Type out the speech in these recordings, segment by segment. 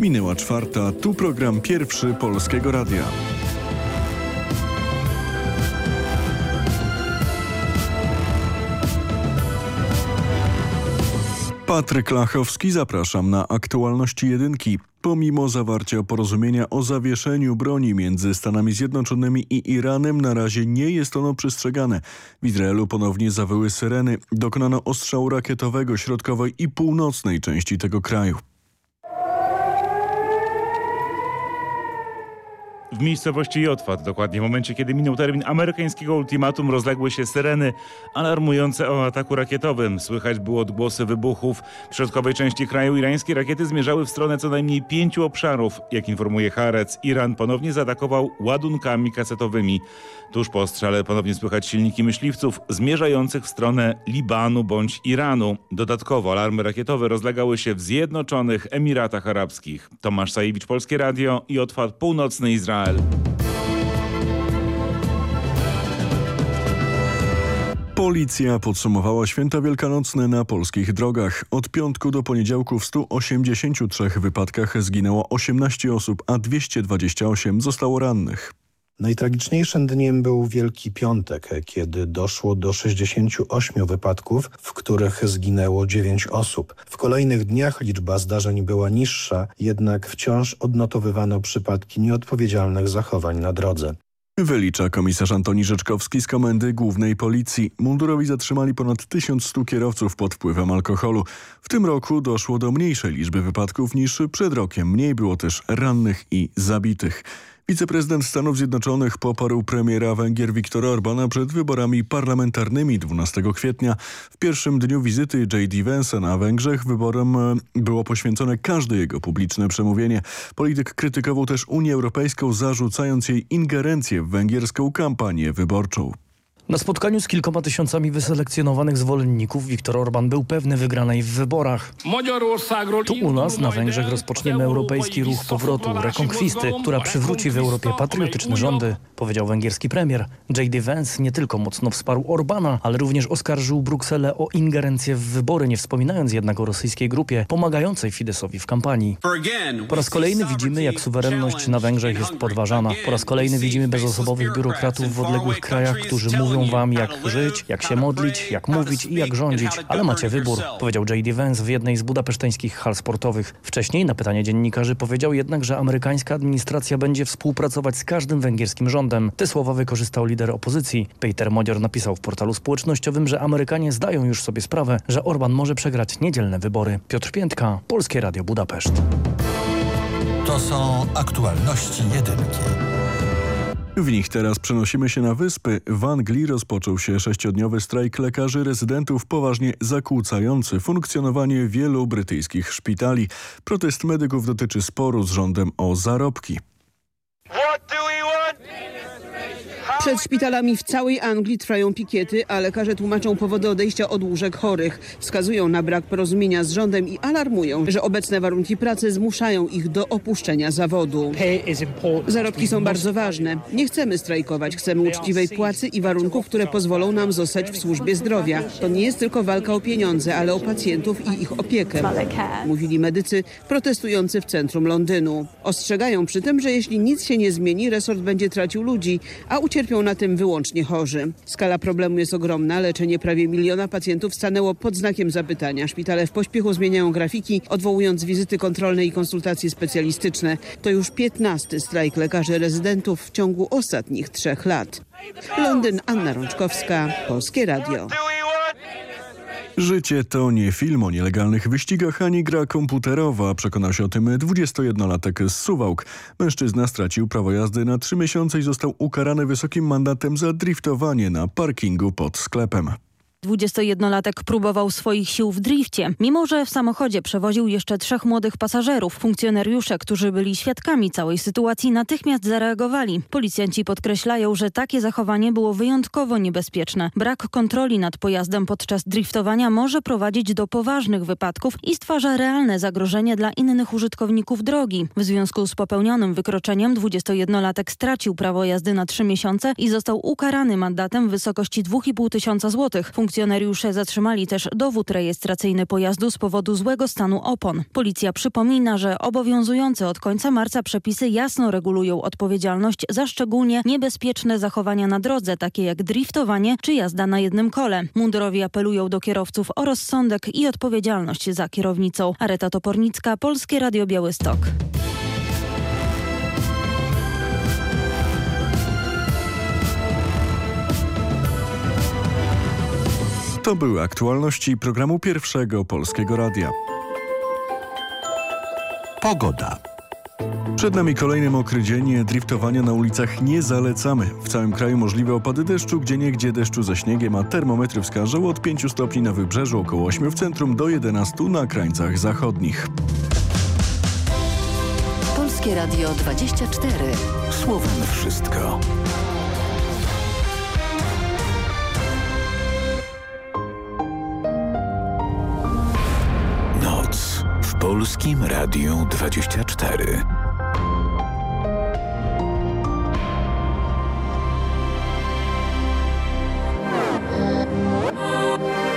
Minęła czwarta, tu program pierwszy Polskiego Radia. Patryk Lachowski, zapraszam na aktualności jedynki. Pomimo zawarcia porozumienia o zawieszeniu broni między Stanami Zjednoczonymi i Iranem, na razie nie jest ono przestrzegane. W Izraelu ponownie zawyły syreny. Dokonano ostrzału rakietowego środkowej i północnej części tego kraju. W miejscowości Jotwat, dokładnie w momencie, kiedy minął termin amerykańskiego ultimatum, rozległy się syreny alarmujące o ataku rakietowym. Słychać było odgłosy wybuchów. W środkowej części kraju irańskie rakiety zmierzały w stronę co najmniej pięciu obszarów. Jak informuje Harec, Iran ponownie zaatakował ładunkami kasetowymi. Tuż po ostrzale ponownie słychać silniki myśliwców zmierzających w stronę Libanu bądź Iranu. Dodatkowo alarmy rakietowe rozlegały się w Zjednoczonych Emiratach Arabskich. Tomasz Sajewicz, Polskie Radio i Otwad Północny Izrael. Policja podsumowała święta wielkanocne na polskich drogach. Od piątku do poniedziałku w 183 wypadkach zginęło 18 osób, a 228 zostało rannych. Najtragiczniejszym dniem był Wielki Piątek, kiedy doszło do 68 wypadków, w których zginęło 9 osób. W kolejnych dniach liczba zdarzeń była niższa, jednak wciąż odnotowywano przypadki nieodpowiedzialnych zachowań na drodze. Wylicza komisarz Antoni Rzeczkowski z Komendy Głównej Policji. Mundurowi zatrzymali ponad 1100 kierowców pod wpływem alkoholu. W tym roku doszło do mniejszej liczby wypadków niż przed rokiem. Mniej było też rannych i zabitych. Wiceprezydent Stanów Zjednoczonych poparł premiera Węgier Viktor Orbana przed wyborami parlamentarnymi 12 kwietnia. W pierwszym dniu wizyty J.D. Vance'a na Węgrzech wyborom e, było poświęcone każde jego publiczne przemówienie. Polityk krytykował też Unię Europejską, zarzucając jej ingerencję w węgierską kampanię wyborczą. Na spotkaniu z kilkoma tysiącami wyselekcjonowanych zwolenników Viktor Orban był pewny wygranej w wyborach. Tu u nas na Węgrzech rozpoczniemy europejski ruch powrotu, rekonkwisty, która przywróci w Europie patriotyczne rządy, powiedział węgierski premier. J.D. Vance nie tylko mocno wsparł Orbana, ale również oskarżył Brukselę o ingerencję w wybory, nie wspominając jednak o rosyjskiej grupie pomagającej Fidesowi w kampanii. Po raz kolejny widzimy, jak suwerenność na Węgrzech jest podważana. Po raz kolejny widzimy bezosobowych biurokratów w odległych krajach, którzy mówią wam jak żyć, jak się modlić, jak mówić i jak rządzić, ale macie wybór, powiedział J.D. Vance w jednej z budapeszteńskich hal sportowych. Wcześniej na pytanie dziennikarzy powiedział jednak, że amerykańska administracja będzie współpracować z każdym węgierskim rządem. Te słowa wykorzystał lider opozycji. Peter Modior napisał w portalu społecznościowym, że Amerykanie zdają już sobie sprawę, że Orban może przegrać niedzielne wybory. Piotr Piętka, Polskie Radio Budapeszt. To są aktualności jedynki. W nich teraz przenosimy się na wyspy. W Anglii rozpoczął się sześciodniowy strajk lekarzy rezydentów poważnie zakłócający funkcjonowanie wielu brytyjskich szpitali. Protest medyków dotyczy sporu z rządem o zarobki. Przed szpitalami w całej Anglii trwają pikiety, a lekarze tłumaczą powody odejścia od łóżek chorych. Wskazują na brak porozumienia z rządem i alarmują, że obecne warunki pracy zmuszają ich do opuszczenia zawodu. Zarobki są bardzo ważne. Nie chcemy strajkować, chcemy uczciwej płacy i warunków, które pozwolą nam zostać w służbie zdrowia. To nie jest tylko walka o pieniądze, ale o pacjentów i ich opiekę. Mówili medycy protestujący w centrum Londynu. Ostrzegają przy tym, że jeśli nic się nie zmieni, resort będzie tracił ludzi, a ucierpią na tym wyłącznie chorzy. Skala problemu jest ogromna. Leczenie prawie miliona pacjentów stanęło pod znakiem zapytania. Szpitale w pośpiechu zmieniają grafiki, odwołując wizyty kontrolne i konsultacje specjalistyczne. To już 15 strajk lekarzy rezydentów w ciągu ostatnich trzech lat. Londyn, Anna Rączkowska, Polskie Radio. Życie to nie film o nielegalnych wyścigach ani gra komputerowa. Przekonał się o tym 21-latek z Suwałk. Mężczyzna stracił prawo jazdy na trzy miesiące i został ukarany wysokim mandatem za driftowanie na parkingu pod sklepem. 21-latek próbował swoich sił w drifcie, mimo że w samochodzie przewoził jeszcze trzech młodych pasażerów. Funkcjonariusze, którzy byli świadkami całej sytuacji, natychmiast zareagowali. Policjanci podkreślają, że takie zachowanie było wyjątkowo niebezpieczne. Brak kontroli nad pojazdem podczas driftowania może prowadzić do poważnych wypadków i stwarza realne zagrożenie dla innych użytkowników drogi. W związku z popełnionym wykroczeniem 21-latek stracił prawo jazdy na trzy miesiące i został ukarany mandatem w wysokości 2,5 tysiąca złotych Funkcjonariusze zatrzymali też dowód rejestracyjny pojazdu z powodu złego stanu opon. Policja przypomina, że obowiązujące od końca marca przepisy jasno regulują odpowiedzialność za szczególnie niebezpieczne zachowania na drodze, takie jak driftowanie czy jazda na jednym kole. Mundurowi apelują do kierowców o rozsądek i odpowiedzialność za kierownicą. Areta Topornicka, Polskie Radio Białystok. To były aktualności programu Pierwszego Polskiego Radia. Pogoda. Przed nami kolejny mokry dzień. Driftowania na ulicach nie zalecamy. W całym kraju możliwe opady deszczu, gdzie niegdzie deszczu ze śniegiem, a termometry wskażą od 5 stopni na wybrzeżu, około 8 w centrum do 11 na krańcach zachodnich. Polskie Radio 24. Słowem wszystko. Polskim Radiu 24.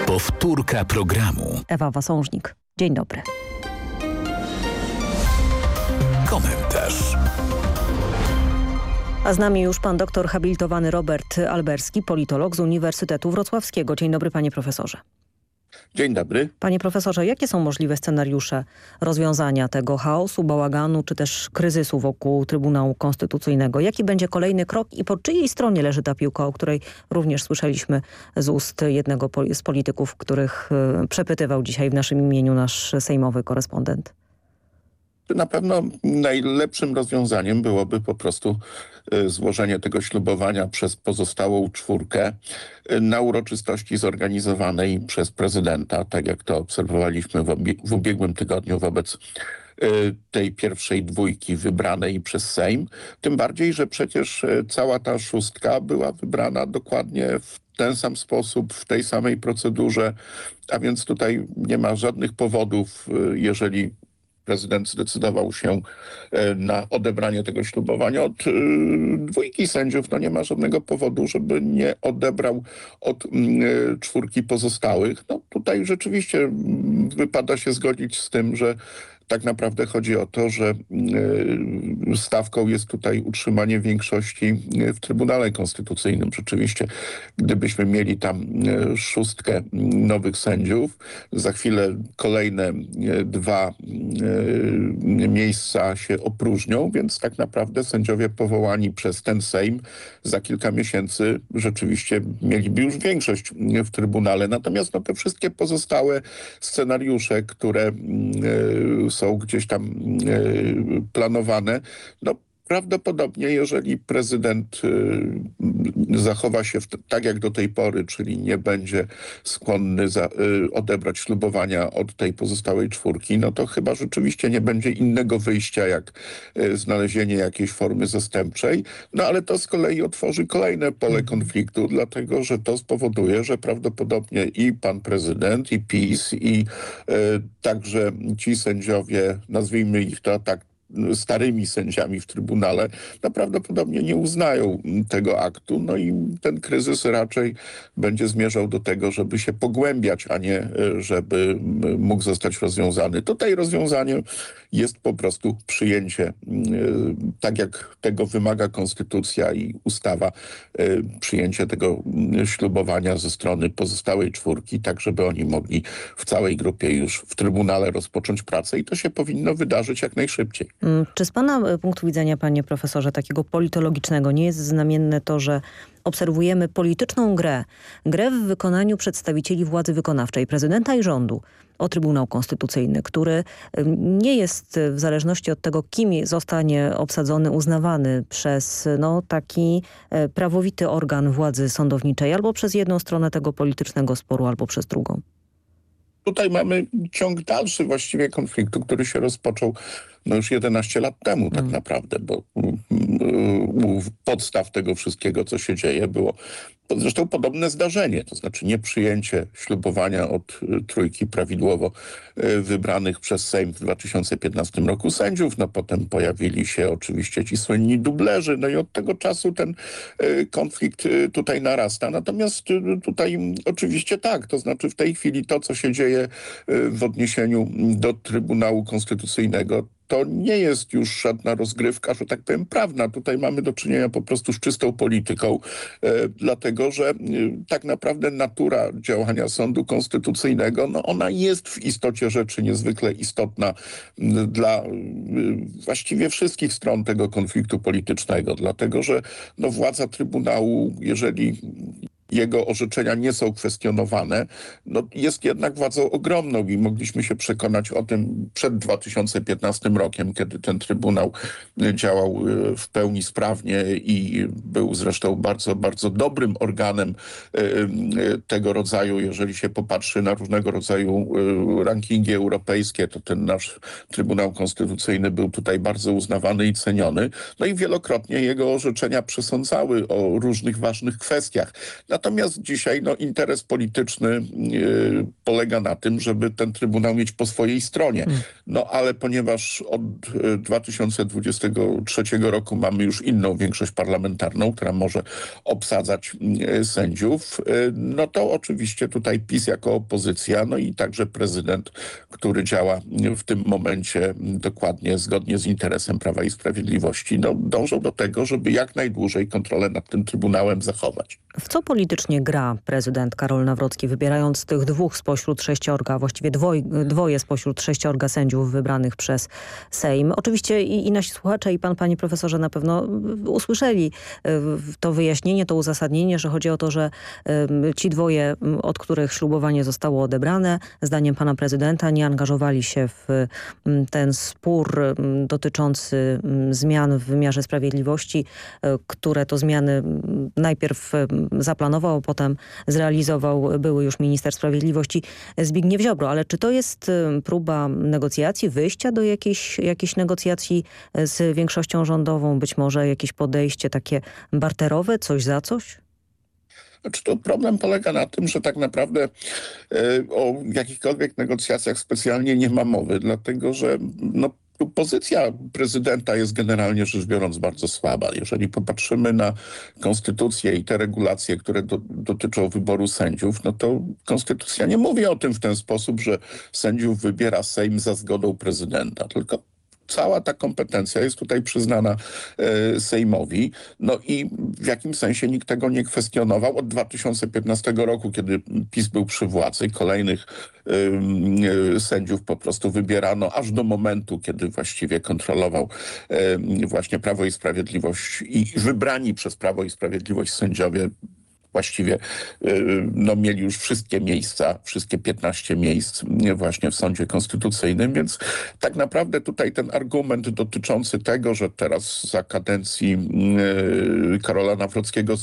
Powtórka programu. Ewa Wasążnik. Dzień dobry. Komentarz. A z nami już pan doktor habilitowany Robert Alberski, politolog z Uniwersytetu Wrocławskiego. Dzień dobry panie profesorze. Dzień dobry. Panie profesorze, jakie są możliwe scenariusze rozwiązania tego chaosu, bałaganu czy też kryzysu wokół Trybunału Konstytucyjnego? Jaki będzie kolejny krok i po czyjej stronie leży ta piłka, o której również słyszeliśmy z ust jednego z polityków, których y, przepytywał dzisiaj w naszym imieniu nasz sejmowy korespondent? Na pewno najlepszym rozwiązaniem byłoby po prostu y, złożenie tego ślubowania przez pozostałą czwórkę y, na uroczystości zorganizowanej przez prezydenta, tak jak to obserwowaliśmy w, ubiegłym tygodniu wobec y, tej pierwszej dwójki wybranej przez Sejm. Tym bardziej, że przecież cała ta szóstka była wybrana dokładnie w ten sam sposób, w tej samej procedurze, a więc tutaj nie ma żadnych powodów, jeżeli prezydent zdecydował się e, na odebranie tego ślubowania od y, dwójki sędziów. No nie ma żadnego powodu, żeby nie odebrał od mm, y, czwórki pozostałych. No tutaj rzeczywiście mm, wypada się zgodzić z tym, że tak naprawdę chodzi o to, że y, stawką jest tutaj utrzymanie większości y, w Trybunale Konstytucyjnym. Rzeczywiście, gdybyśmy mieli tam y, szóstkę nowych sędziów, za chwilę kolejne dwa miejsca się opróżnią, więc tak naprawdę sędziowie powołani przez ten Sejm za kilka miesięcy rzeczywiście mieliby już większość w Trybunale. Natomiast no, te wszystkie pozostałe scenariusze, które y, są gdzieś tam y, planowane, no Prawdopodobnie, jeżeli prezydent y, zachowa się tak jak do tej pory, czyli nie będzie skłonny za, y, odebrać ślubowania od tej pozostałej czwórki, no to chyba rzeczywiście nie będzie innego wyjścia jak y, znalezienie jakiejś formy zastępczej. No ale to z kolei otworzy kolejne pole konfliktu, dlatego że to spowoduje, że prawdopodobnie i pan prezydent, i PiS, i y, także ci sędziowie, nazwijmy ich to tak starymi sędziami w Trybunale, no prawdopodobnie nie uznają tego aktu. No i ten kryzys raczej będzie zmierzał do tego, żeby się pogłębiać, a nie e, żeby mógł zostać rozwiązany. Tutaj rozwiązaniem jest po prostu przyjęcie, e, tak jak tego wymaga konstytucja i ustawa, e, przyjęcie tego m, ślubowania ze strony pozostałej czwórki, tak żeby oni mogli w całej grupie już w Trybunale rozpocząć pracę i to się powinno wydarzyć jak najszybciej. Mm, Czy z Pana e, punktu widzenia, Panie Profesorze, takiego politologicznego nie jest znamienne to, że obserwujemy polityczną grę, grę w wykonaniu przedstawicieli władzy wykonawczej, prezydenta i rządu o Trybunał Konstytucyjny, który nie jest e, w zależności od tego, kim zostanie obsadzony, uznawany przez no, taki e, prawowity organ władzy sądowniczej albo przez jedną stronę tego politycznego sporu, albo przez drugą. Tutaj mamy ciąg dalszy właściwie konfliktu, który się rozpoczął no już 11 lat temu tak naprawdę, bo mm, u podstaw tego wszystkiego, co się dzieje, było Zresztą podobne zdarzenie, to znaczy nieprzyjęcie ślubowania od y, trójki prawidłowo y, wybranych przez Sejm w 2015 roku sędziów. No potem pojawili się oczywiście ci słynni dublerzy, no i od tego czasu ten y, konflikt tutaj narasta. Natomiast tutaj oczywiście tak, to znaczy w tej chwili to, co się dzieje w odniesieniu do Trybunału Konstytucyjnego, to nie jest już żadna rozgrywka, że tak powiem, prawna. Tutaj mamy do czynienia po prostu z czystą polityką, e, dlatego że e, tak naprawdę natura działania sądu konstytucyjnego, no ona jest w istocie rzeczy niezwykle istotna dla e, właściwie wszystkich stron tego konfliktu politycznego, dlatego że no, władza Trybunału, jeżeli jego orzeczenia nie są kwestionowane, no jest jednak władzą ogromną i mogliśmy się przekonać o tym przed 2015 rokiem, kiedy ten Trybunał działał e, w pełni sprawnie i był zresztą bardzo, bardzo dobrym organem e, tego rodzaju. Jeżeli się popatrzy na różnego rodzaju rankingi europejskie, to ten nasz Trybunał Konstytucyjny był tutaj bardzo uznawany i ceniony. No i wielokrotnie jego orzeczenia przesądzały o różnych ważnych kwestiach. Natomiast dzisiaj no, interes polityczny yy, polega na tym, żeby ten Trybunał mieć po swojej stronie. No ale ponieważ od 2023 roku mamy już inną większość parlamentarną, która może obsadzać yy, sędziów, yy, no to oczywiście tutaj PiS jako opozycja, no i także prezydent, który działa w tym momencie dokładnie zgodnie z interesem Prawa i Sprawiedliwości, no dążą do tego, żeby jak najdłużej kontrolę nad tym Trybunałem zachować. W co politycznie gra prezydent Karol Nawrocki, wybierając tych dwóch spośród sześciorga, właściwie dwoj, dwoje spośród sześciorga sędziów wybranych przez Sejm? Oczywiście i, i nasi słuchacze, i pan, panie profesorze, na pewno usłyszeli to wyjaśnienie, to uzasadnienie, że chodzi o to, że ci dwoje, od których ślubowanie zostało odebrane, zdaniem pana prezydenta, nie angażowali się w ten spór dotyczący zmian w wymiarze sprawiedliwości, które to zmiany najpierw zaplanował, potem zrealizował były już minister sprawiedliwości Zbigniew Ziobro. Ale czy to jest próba negocjacji, wyjścia do jakiejś, jakiejś negocjacji z większością rządową? Być może jakieś podejście takie barterowe, coś za coś? Znaczy to problem polega na tym, że tak naprawdę y, o jakichkolwiek negocjacjach specjalnie nie ma mowy, dlatego że no, pozycja prezydenta jest generalnie rzecz biorąc bardzo słaba. Jeżeli popatrzymy na konstytucję i te regulacje, które do, dotyczą wyboru sędziów, no to konstytucja nie mówi o tym w ten sposób, że sędziów wybiera Sejm za zgodą prezydenta, tylko cała ta kompetencja jest tutaj przyznana e, Sejmowi. No i w jakim sensie nikt tego nie kwestionował. Od 2015 roku, kiedy PiS był przy władzy, kolejnych e, sędziów po prostu wybierano aż do momentu, kiedy właściwie kontrolował e, właśnie Prawo i Sprawiedliwość i wybrani przez Prawo i Sprawiedliwość sędziowie właściwie y, no, mieli już wszystkie miejsca, wszystkie 15 miejsc właśnie w sądzie konstytucyjnym, więc tak naprawdę tutaj ten argument dotyczący tego, że teraz za kadencji y, Karola Nawrockiego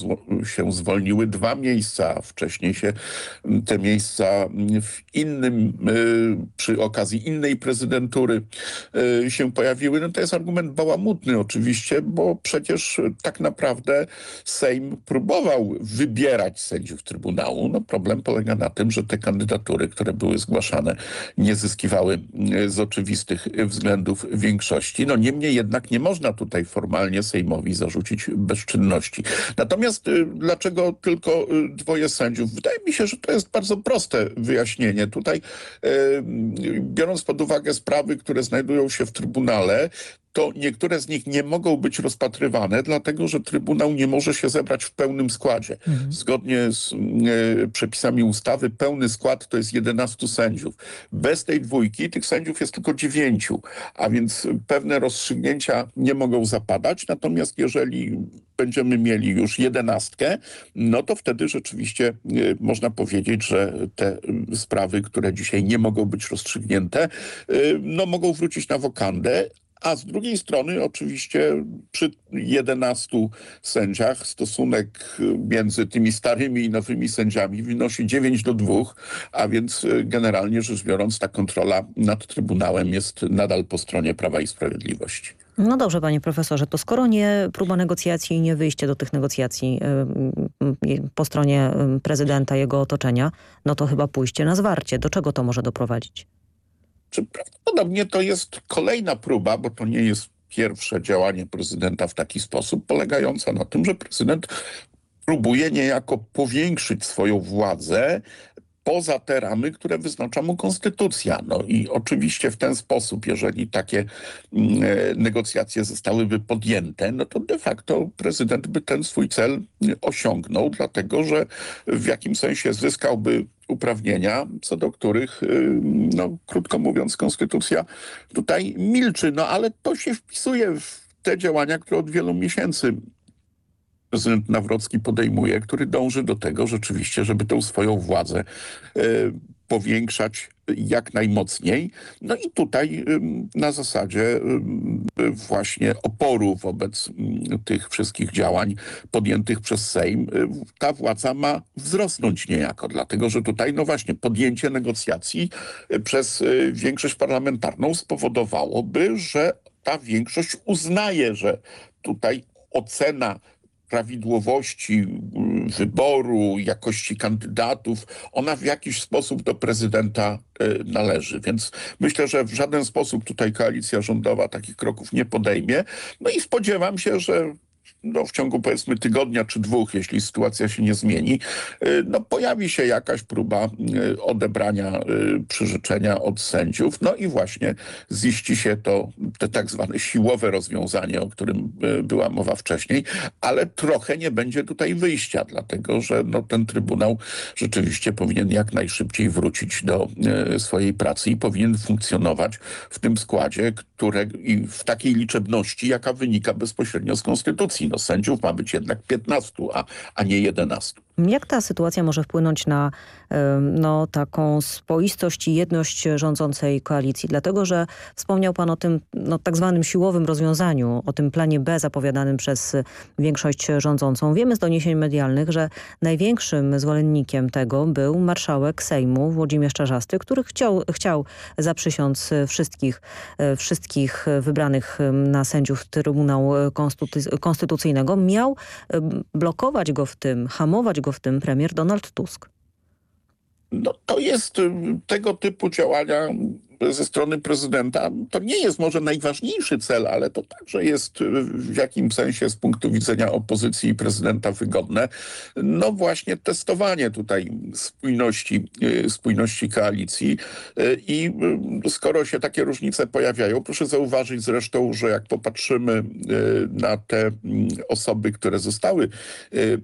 się zwolniły dwa miejsca, a wcześniej się te miejsca w innym, y, przy okazji innej prezydentury się pojawiły, no to jest argument bałamutny oczywiście, bo przecież tak naprawdę Sejm próbował wybierać wybierać sędziów Trybunału. No problem polega na tym, że te kandydatury, które były zgłaszane, nie zyskiwały e, z oczywistych względów większości. No niemniej jednak nie można tutaj formalnie Sejmowi zarzucić bezczynności. Natomiast e, dlaczego tylko e, dwoje sędziów? Wydaje mi się, że to jest bardzo proste wyjaśnienie. Tutaj biorąc pod uwagę sprawy, które znajdują się w Trybunale, to niektóre z nich nie mogą być rozpatrywane, dlatego że Trybunał nie może się zebrać w pełnym składzie. Mhm. Zgodnie z e, przepisami ustawy pełny skład to jest 11 sędziów. Bez tej dwójki tych sędziów jest tylko dziewięciu, a więc pewne rozstrzygnięcia nie mogą zapadać. Natomiast jeżeli będziemy mieli już jedenastkę, no to wtedy rzeczywiście e, można powiedzieć, że te sprawy, które dzisiaj nie mogą być rozstrzygnięte, no mogą wrócić na wokandę, a z drugiej strony oczywiście przy 11 sędziach stosunek między tymi starymi i nowymi sędziami wynosi 9 do 2, a więc generalnie rzecz biorąc ta kontrola nad Trybunałem jest nadal po stronie Prawa i Sprawiedliwości. No dobrze, panie profesorze, to skoro nie próba negocjacji i nie wyjście do tych negocjacji y, y, po stronie y, prezydenta, jego otoczenia, no to chyba pójście na zwarcie. Do czego to może doprowadzić? Czy prawdopodobnie to jest kolejna próba, bo to nie jest pierwsze działanie prezydenta w taki sposób, polegająca na tym, że prezydent próbuje niejako powiększyć swoją władzę poza te ramy, które wyznacza mu konstytucja. No i oczywiście w ten sposób, jeżeli takie mm, e, negocjacje zostałyby podjęte, no to de facto prezydent by ten swój cel osiągnął, dlatego że w jakim sensie zyskałby uprawnienia, co do których, y, no krótko mówiąc, konstytucja tutaj milczy. No ale to się wpisuje w te działania, które od wielu miesięcy prezydent Nawrocki podejmuje, który dąży do tego rzeczywiście, żeby tę swoją władzę e, powiększać jak najmocniej. No i tutaj na zasadzie właśnie oporu wobec tych wszystkich działań podjętych przez Sejm, ta władza ma wzrosnąć niejako, dlatego że tutaj no właśnie podjęcie negocjacji e, przez e, większość parlamentarną spowodowałoby, że ta większość uznaje, że tutaj ocena prawidłowości wyboru, jakości kandydatów, ona w jakiś sposób do prezydenta e, należy. Więc myślę, że w żaden sposób tutaj koalicja rządowa takich kroków nie podejmie. No i spodziewam się, że no, w ciągu powiedzmy tygodnia czy dwóch, jeśli sytuacja się nie zmieni, y, no, pojawi się jakaś próba y, odebrania y, przyrzeczenia od sędziów. No i właśnie ziści się to te tak zwane siłowe rozwiązanie, o którym była mowa wcześniej, ale trochę nie będzie tutaj wyjścia, dlatego że no, ten Trybunał rzeczywiście powinien jak najszybciej wrócić do swojej pracy i powinien funkcjonować w tym składzie, które, i w takiej liczebności, jaka wynika bezpośrednio z Konstytucji no sędziów ma być jednak 15, a, a nie 11. Jak ta sytuacja może wpłynąć na no, taką spoistość i jedność rządzącej koalicji? Dlatego, że wspomniał pan o tym no, tak zwanym siłowym rozwiązaniu, o tym planie B zapowiadanym przez większość rządzącą. Wiemy z doniesień medialnych, że największym zwolennikiem tego był marszałek Sejmu Włodzimierz Czarzasty, który chciał, chciał zaprzysiąc wszystkich, e, wszystkich wybranych na sędziów Trybunału Konstytucyjnego. Miał blokować go w tym, hamować go w tym premier Donald Tusk? No, to jest y, tego typu działania ze strony prezydenta, to nie jest może najważniejszy cel, ale to także jest w jakim sensie z punktu widzenia opozycji i prezydenta wygodne. No właśnie testowanie tutaj spójności, y, spójności koalicji y, i y, skoro się takie różnice pojawiają, proszę zauważyć zresztą, że jak popatrzymy na te mm, osoby, które zostały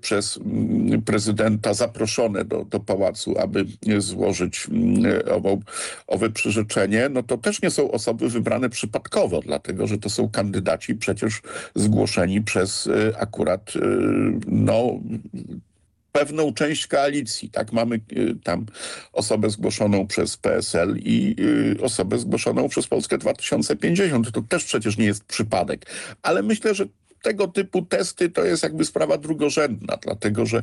przez mm, prezydenta zaproszone do, do pałacu, aby złożyć mm, owo, owe przyrzeczenie, no to też nie są osoby wybrane przypadkowo, dlatego że to są kandydaci przecież zgłoszeni przez y, akurat y, no pewną część koalicji. Tak, mamy y, tam osobę zgłoszoną przez PSL i osobę zgłoszoną przez Polskę 2050. To też przecież nie jest przypadek. Ale myślę, że tego typu testy to jest jakby sprawa drugorzędna, dlatego że e,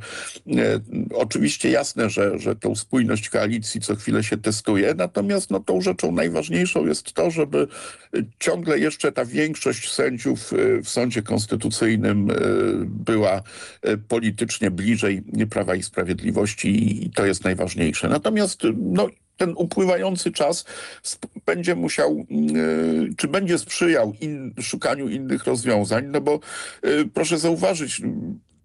oczywiście jasne, że, że tą spójność koalicji co chwilę się testuje, natomiast no, tą rzeczą najważniejszą jest to, żeby ciągle jeszcze ta większość sędziów e, w sądzie konstytucyjnym e, była e, politycznie bliżej Prawa i Sprawiedliwości i to jest najważniejsze. Natomiast no, ten upływający czas będzie musiał, y, czy będzie sprzyjał in, szukaniu innych rozwiązań, no bo y, proszę zauważyć,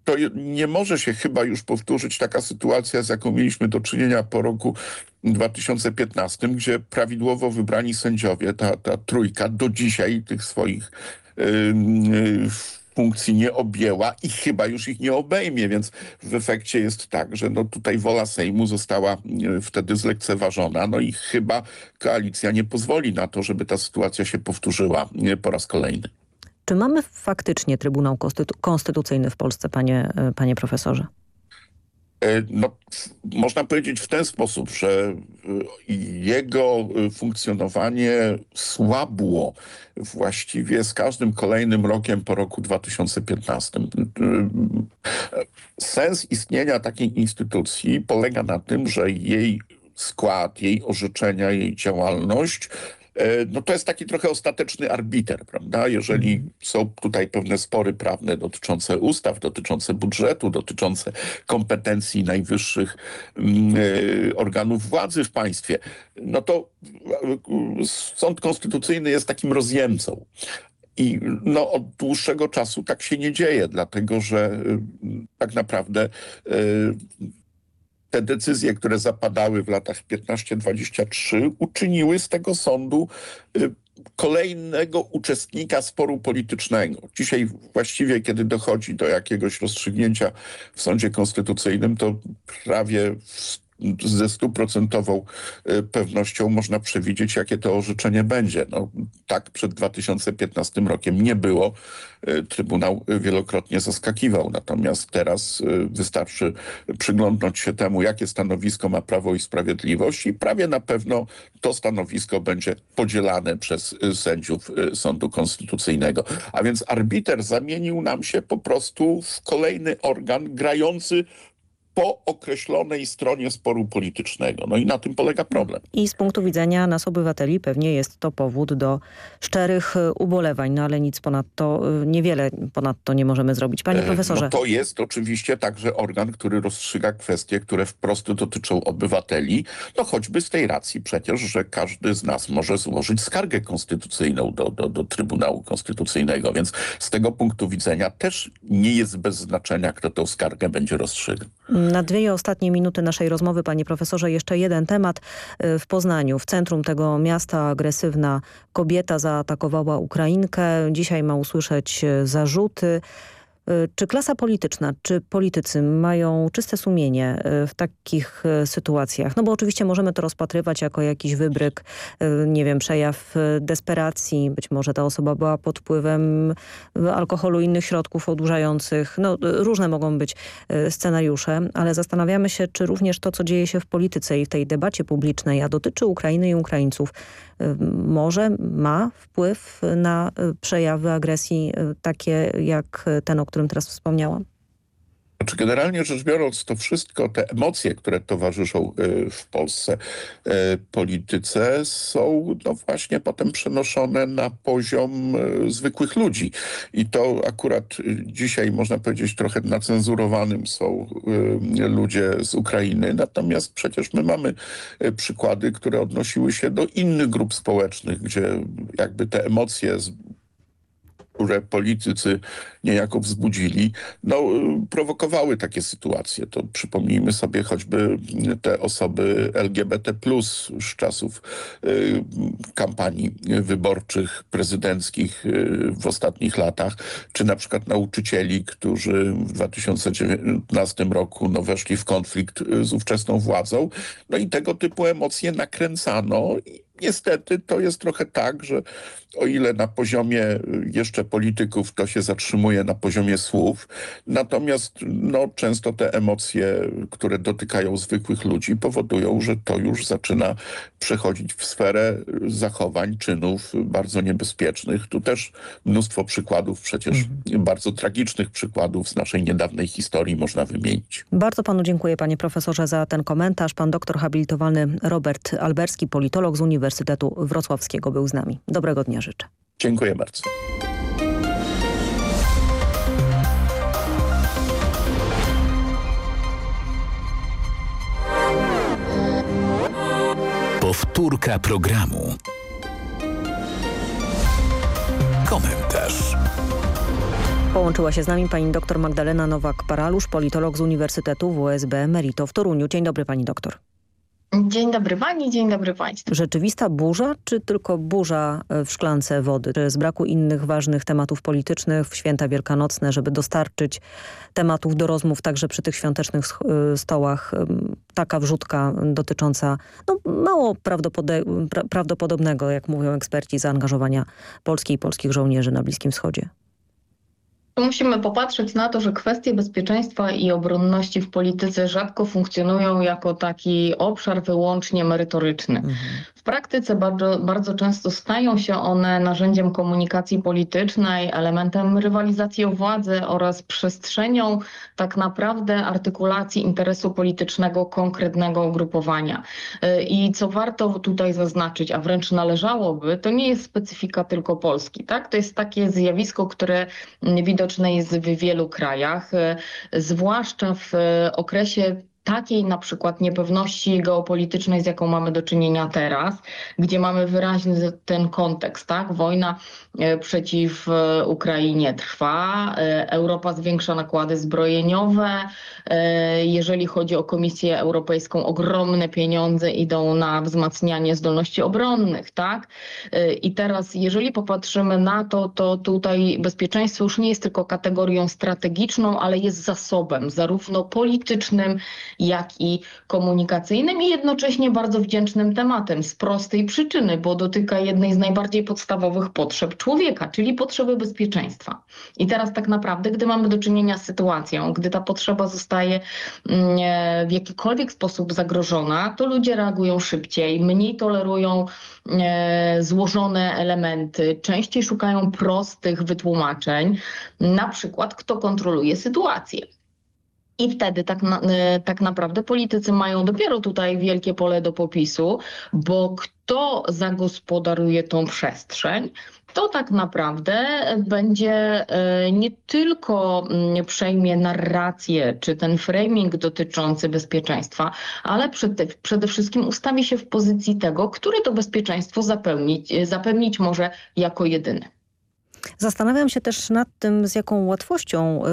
to nie może się chyba już powtórzyć taka sytuacja, z jaką mieliśmy do czynienia po roku 2015, gdzie prawidłowo wybrani sędziowie, ta, ta trójka do dzisiaj tych swoich yy, funkcji nie objęła i chyba już ich nie obejmie, więc w efekcie jest tak, że no tutaj wola Sejmu została e, wtedy zlekceważona, no i chyba koalicja nie pozwoli na to, żeby ta sytuacja się powtórzyła po raz kolejny. Czy mamy faktycznie Trybunał Konstytucyjny w Polsce, panie, e, panie profesorze? E, No, można powiedzieć w ten sposób, że y, jego y, funkcjonowanie słabło właściwie z każdym kolejnym rokiem po roku 2015. Y, Sens istnienia takiej instytucji polega na tym, że jej skład, jej orzeczenia, jej działalność E, no to jest taki trochę ostateczny arbiter, prawda? Jeżeli są tutaj pewne spory prawne dotyczące ustaw, dotyczące budżetu, dotyczące kompetencji najwyższych mm, e, organów władzy w państwie, no to e, sąd konstytucyjny jest takim rozjemcą. I no, od dłuższego czasu tak się nie dzieje, dlatego że tak naprawdę y, te decyzje, które zapadały w latach 15-23 uczyniły z tego sądu y, kolejnego uczestnika sporu politycznego. Dzisiaj właściwie, kiedy dochodzi do jakiegoś rozstrzygnięcia w sądzie konstytucyjnym, to prawie w ze stuprocentową y, pewnością można przewidzieć, jakie to orzeczenie będzie. No, tak przed 2015 rokiem nie było. Y, Trybunał wielokrotnie zaskakiwał. Natomiast teraz y, wystarczy przyglądnąć się temu, jakie stanowisko ma Prawo i Sprawiedliwość i prawie na pewno to stanowisko będzie podzielane przez sędziów Sądu Konstytucyjnego. A więc arbiter zamienił nam się po prostu w kolejny organ grający po określonej stronie sporu politycznego. No i na tym polega problem. I z punktu widzenia nas obywateli pewnie jest to powód do szczerych y, ubolewań, no ale nic ponadto, y, niewiele ponadto nie możemy zrobić. Panie E, profesorze. No to jest oczywiście także organ, który rozstrzyga kwestie, które wprost dotyczą obywateli. No choćby z tej racji przecież, że każdy z nas może złożyć skargę konstytucyjną do, do, do Trybunału Konstytucyjnego, więc z tego punktu widzenia też nie jest bez znaczenia, kto tę skargę będzie rozstrzygał. Na dwie ostatnie minuty naszej rozmowy, panie profesorze, jeszcze jeden temat. Y, W Poznaniu, w centrum tego miasta, agresywna kobieta zaatakowała Ukrainkę. Dzisiaj ma usłyszeć y, zarzuty. Y, Czy klasa polityczna, czy politycy mają czyste sumienie y, w takich y, sytuacjach? No bo oczywiście możemy to rozpatrywać jako jakiś wybryk, nie wiem, przejaw desperacji. Być może ta osoba była pod wpływem alkoholu, innych środków odurzających. No, różne mogą być scenariusze, ale zastanawiamy się, czy również to, co dzieje się w polityce i w tej debacie publicznej, a dotyczy Ukrainy i Ukraińców, może ma wpływ na y, przejawy agresji y, takie jak ten, o którym teraz wspomniałam? Znaczy generalnie rzecz biorąc, to wszystko, te emocje, które towarzyszą y, w Polsce y, polityce są no właśnie potem przenoszone na poziom y, zwykłych ludzi. I to akurat dzisiaj można powiedzieć trochę nacenzurowanym są ludzie z Ukrainy. Natomiast przecież my mamy przykłady, które odnosiły się do innych grup społecznych, gdzie jakby te emocje które politycy niejako wzbudzili, no, prowokowały takie sytuacje. To przypomnijmy sobie choćby te osoby LGBT+, z czasów y, kampanii wyborczych, prezydenckich y, w ostatnich latach, czy na przykład nauczycieli, którzy w 2019 roku no, weszli w konflikt y, z ówczesną władzą. No i tego typu emocje nakręcano i Niestety to jest trochę tak, że o ile na poziomie y, jeszcze polityków to się zatrzymuje na poziomie słów, natomiast no, często te emocje, które dotykają zwykłych ludzi powodują, że to już zaczyna przechodzić w sferę y, zachowań, czynów bardzo niebezpiecznych. Tu też mnóstwo przykładów, przecież bardzo tragicznych przykładów z naszej niedawnej historii można wymienić. Bardzo panu dziękuję, panie profesorze, za ten komentarz. Pan doktor habilitowany Robert Alberski, politolog z Uniwersytetu Wrocławskiego był z nami. Dobrego dnia życzę. Dziękuję bardzo. Powtórka programu. Komentarz. Połączyła się z nami pani dr Magdalena Nowak-Paralusz, politolog z Uniwersytetu WSB Merito w Toruniu. Dzień dobry pani doktor. Dzień dobry pani, dzień dobry państwu. Rzeczywista burza, czy tylko burza e, w szklance wody? Z braku innych ważnych tematów politycznych w święta wielkanocne, żeby dostarczyć tematów do rozmów także przy tych świątecznych y, stołach, taka wrzutka dotycząca no, mało prawdopodobnego, jak mówią eksperci, zaangażowania Polski i polskich żołnierzy na Bliskim Wschodzie? Musimy popatrzeć na to, że kwestie bezpieczeństwa i obronności w polityce rzadko funkcjonują jako taki obszar wyłącznie merytoryczny. W praktyce bardzo, bardzo często stają się one narzędziem komunikacji politycznej, elementem rywalizacji o władzę oraz przestrzenią tak naprawdę artykulacji interesu politycznego konkretnego ugrupowania. Y, I co warto tutaj zaznaczyć, a wręcz należałoby, to nie jest specyfika tylko Polski. Tak? To jest takie zjawisko, które widoczne jest w wielu krajach, y, zwłaszcza w y, okresie takiej na przykład niepewności geopolitycznej, z jaką mamy do czynienia teraz, gdzie mamy wyraźny ten kontekst, tak? Wojna e, przeciw e, Ukrainie trwa, e, Europa zwiększa nakłady zbrojeniowe, jeżeli chodzi o Komisję Europejską, ogromne pieniądze idą na wzmacnianie zdolności obronnych, tak? I teraz, jeżeli popatrzymy na to, to tutaj bezpieczeństwo już nie jest tylko kategorią strategiczną, ale jest zasobem, zarówno politycznym, jak i komunikacyjnym i jednocześnie bardzo wdzięcznym tematem z prostej przyczyny, bo dotyka jednej z najbardziej podstawowych potrzeb człowieka, czyli potrzeby bezpieczeństwa. I teraz tak naprawdę, gdy mamy do czynienia z sytuacją, gdy ta potrzeba zostaje mm, w jakikolwiek sposób zagrożona, to ludzie reagują szybciej, mniej tolerują e, złożone elementy, częściej szukają prostych wytłumaczeń, na przykład kto kontroluje sytuację. I wtedy tak, na, tak naprawdę politycy mają dopiero tutaj wielkie pole do popisu, bo kto zagospodaruje tą przestrzeń, to tak naprawdę będzie nie tylko przejmie narrację czy ten framing dotyczący bezpieczeństwa, ale przede, wszystkim ustawi się w pozycji tego, który to bezpieczeństwo zapewnić, zapewnić może jako jedyny. Zastanawiam się też nad tym, z jaką łatwością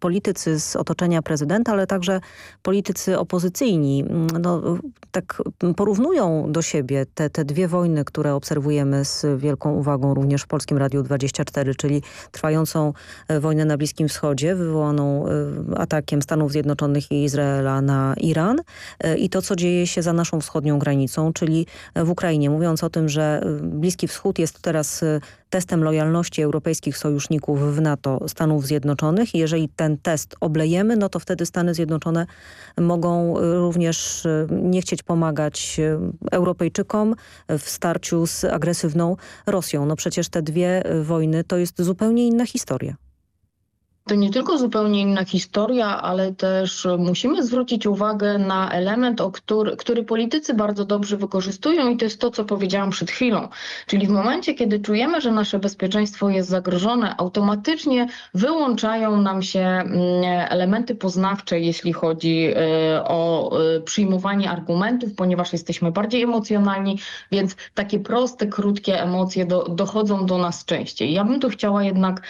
politycy z otoczenia prezydenta, ale także politycy opozycyjni no, tak porównują do siebie te, te dwie wojny, które obserwujemy z wielką uwagą również w Polskim Radiu 24, czyli trwającą e, wojnę na Bliskim Wschodzie, wywołaną e, atakiem Stanów Zjednoczonych i Izraela na Iran e, i to, co dzieje się za naszą wschodnią granicą, czyli w Ukrainie. Mówiąc o tym, że Bliski Wschód jest teraz testem lojalności europejskich sojuszników w NATO Stanów Zjednoczonych. Jeżeli ten test oblejemy, no to wtedy Stany Zjednoczone mogą również e, nie chcieć pomagać e, Europejczykom w starciu z agresywną Rosją. No przecież te dwie wojny to jest zupełnie inna historia. To nie tylko zupełnie inna historia, ale też musimy zwrócić uwagę na element, o który, który politycy bardzo dobrze wykorzystują i to jest to, co powiedziałam przed chwilą. Czyli w momencie, kiedy czujemy, że nasze bezpieczeństwo jest zagrożone, automatycznie wyłączają nam się mm, elementy poznawcze, jeśli chodzi y, o y, przyjmowanie argumentów, ponieważ jesteśmy bardziej emocjonalni, więc takie proste, krótkie emocje do, dochodzą do nas częściej. Ja bym tu chciała jednak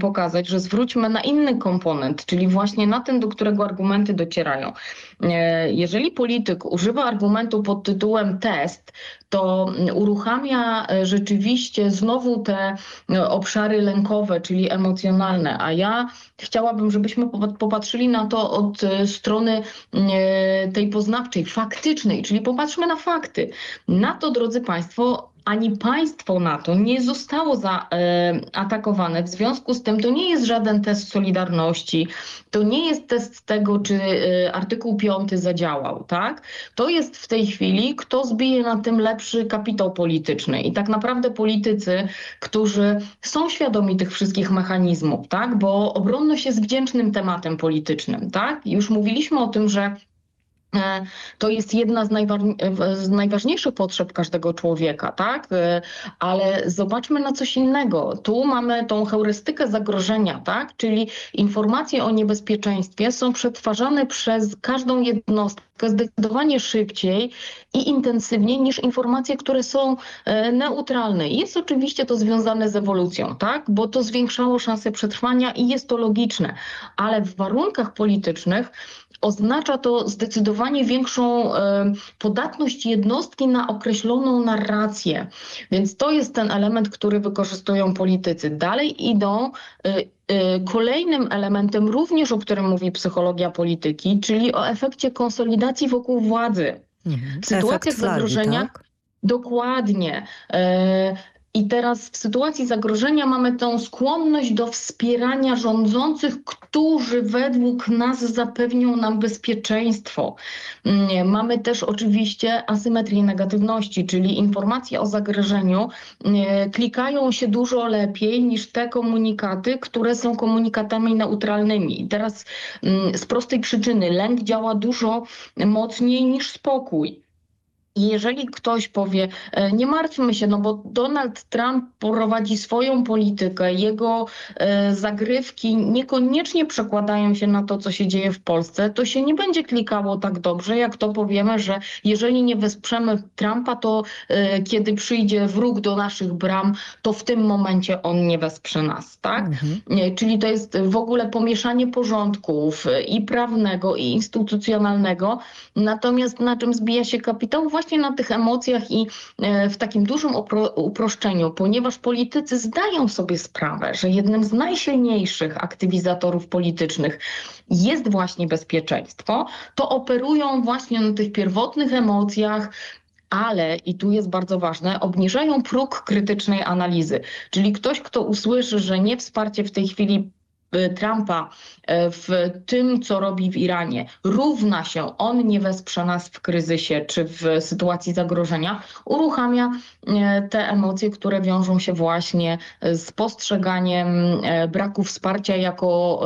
pokazać, że zwróćmy na na inny komponent, czyli właśnie na ten, do którego argumenty docierają. E, jeżeli polityk używa argumentu pod tytułem test, to uruchamia e, rzeczywiście znowu te e, obszary lękowe, czyli emocjonalne, a ja chciałabym, żebyśmy popatrzyli na to od strony tej poznawczej, faktycznej, czyli popatrzmy na fakty. Na to, drodzy Państwo, ani państwo NATO nie zostało zaatakowane. W związku z tym to nie jest żaden test solidarności, to nie jest test tego, czy e, artykuł 5 zadziałał, tak? To jest w tej chwili, kto zbije na tym lepszy kapitał polityczny. I tak naprawdę politycy, którzy są świadomi tych wszystkich mechanizmów, tak? Bo obronność jest wdzięcznym tematem politycznym, tak? Już mówiliśmy o tym, że E, to jest jedna z, z, najważniejszych potrzeb każdego człowieka, tak? E, ale zobaczmy na coś innego. Tu mamy tą heurystykę zagrożenia, tak? Czyli informacje o niebezpieczeństwie są przetwarzane przez każdą jednostkę zdecydowanie szybciej i intensywniej niż informacje, które są e, neutralne. Jest oczywiście to związane z ewolucją, tak? Bo to zwiększało szanse przetrwania i jest to logiczne, ale w warunkach politycznych oznacza to zdecydowanie większą e, podatność jednostki na określoną narrację. Więc to jest ten element, który wykorzystują politycy. Dalej idą e, e, Kolejnym elementem, również o którym mówi psychologia polityki, czyli o efekcie konsolidacji wokół władzy. Mhm. W sytuacjach zagrożenia. Tak? Dokładnie. I teraz w sytuacji zagrożenia mamy tą skłonność do wspierania rządzących, którzy według nas zapewnią nam bezpieczeństwo. Mm, Mamy też oczywiście asymetrię negatywności, czyli informacje o zagrożeniu e, klikają się dużo lepiej niż te komunikaty, które są komunikatami neutralnymi. I teraz mm, z prostej przyczyny lęk działa dużo mocniej niż spokój. I Jeżeli ktoś powie, e, nie martwmy się, no bo Donald Trump prowadzi swoją politykę, jego e, zagrywki niekoniecznie przekładają się na to, co się dzieje w Polsce, to się nie będzie klikało tak dobrze, jak to powiemy, że jeżeli nie wesprzemy Trumpa, to e, kiedy przyjdzie wróg do naszych bram, to w tym momencie on nie wesprze nas, tak? Nie, Czyli to jest w ogóle pomieszanie porządków i prawnego, i instytucjonalnego. Natomiast na czym zbija się kapitał? Właśnie na tych emocjach i e, w takim dużym upro- uproszczeniu, ponieważ politycy zdają sobie sprawę, że jednym z najsilniejszych aktywizatorów politycznych jest właśnie bezpieczeństwo, to operują właśnie na tych pierwotnych emocjach, ale, i tu jest bardzo ważne, obniżają próg krytycznej analizy. Czyli ktoś, kto usłyszy, że nie wsparcie w tej chwili Trumpa e, w tym, co robi w Iranie, równa się, on nie wesprze nas w kryzysie czy w sytuacji zagrożenia, uruchamia e, te emocje, które wiążą się właśnie z postrzeganiem braku wsparcia jako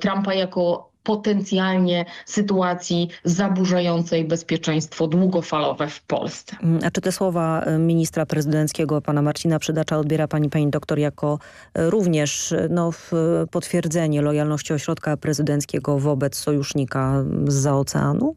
Trumpa jako potencjalnie sytuacji zaburzającej bezpieczeństwo długofalowe w Polsce. Mm, A czy te słowa e, ministra prezydenckiego, pana Marcina Przydacza odbiera pani, pani doktor jako e, również e, no, potwierdzenie lojalności ośrodka prezydenckiego wobec sojusznika z oceanu?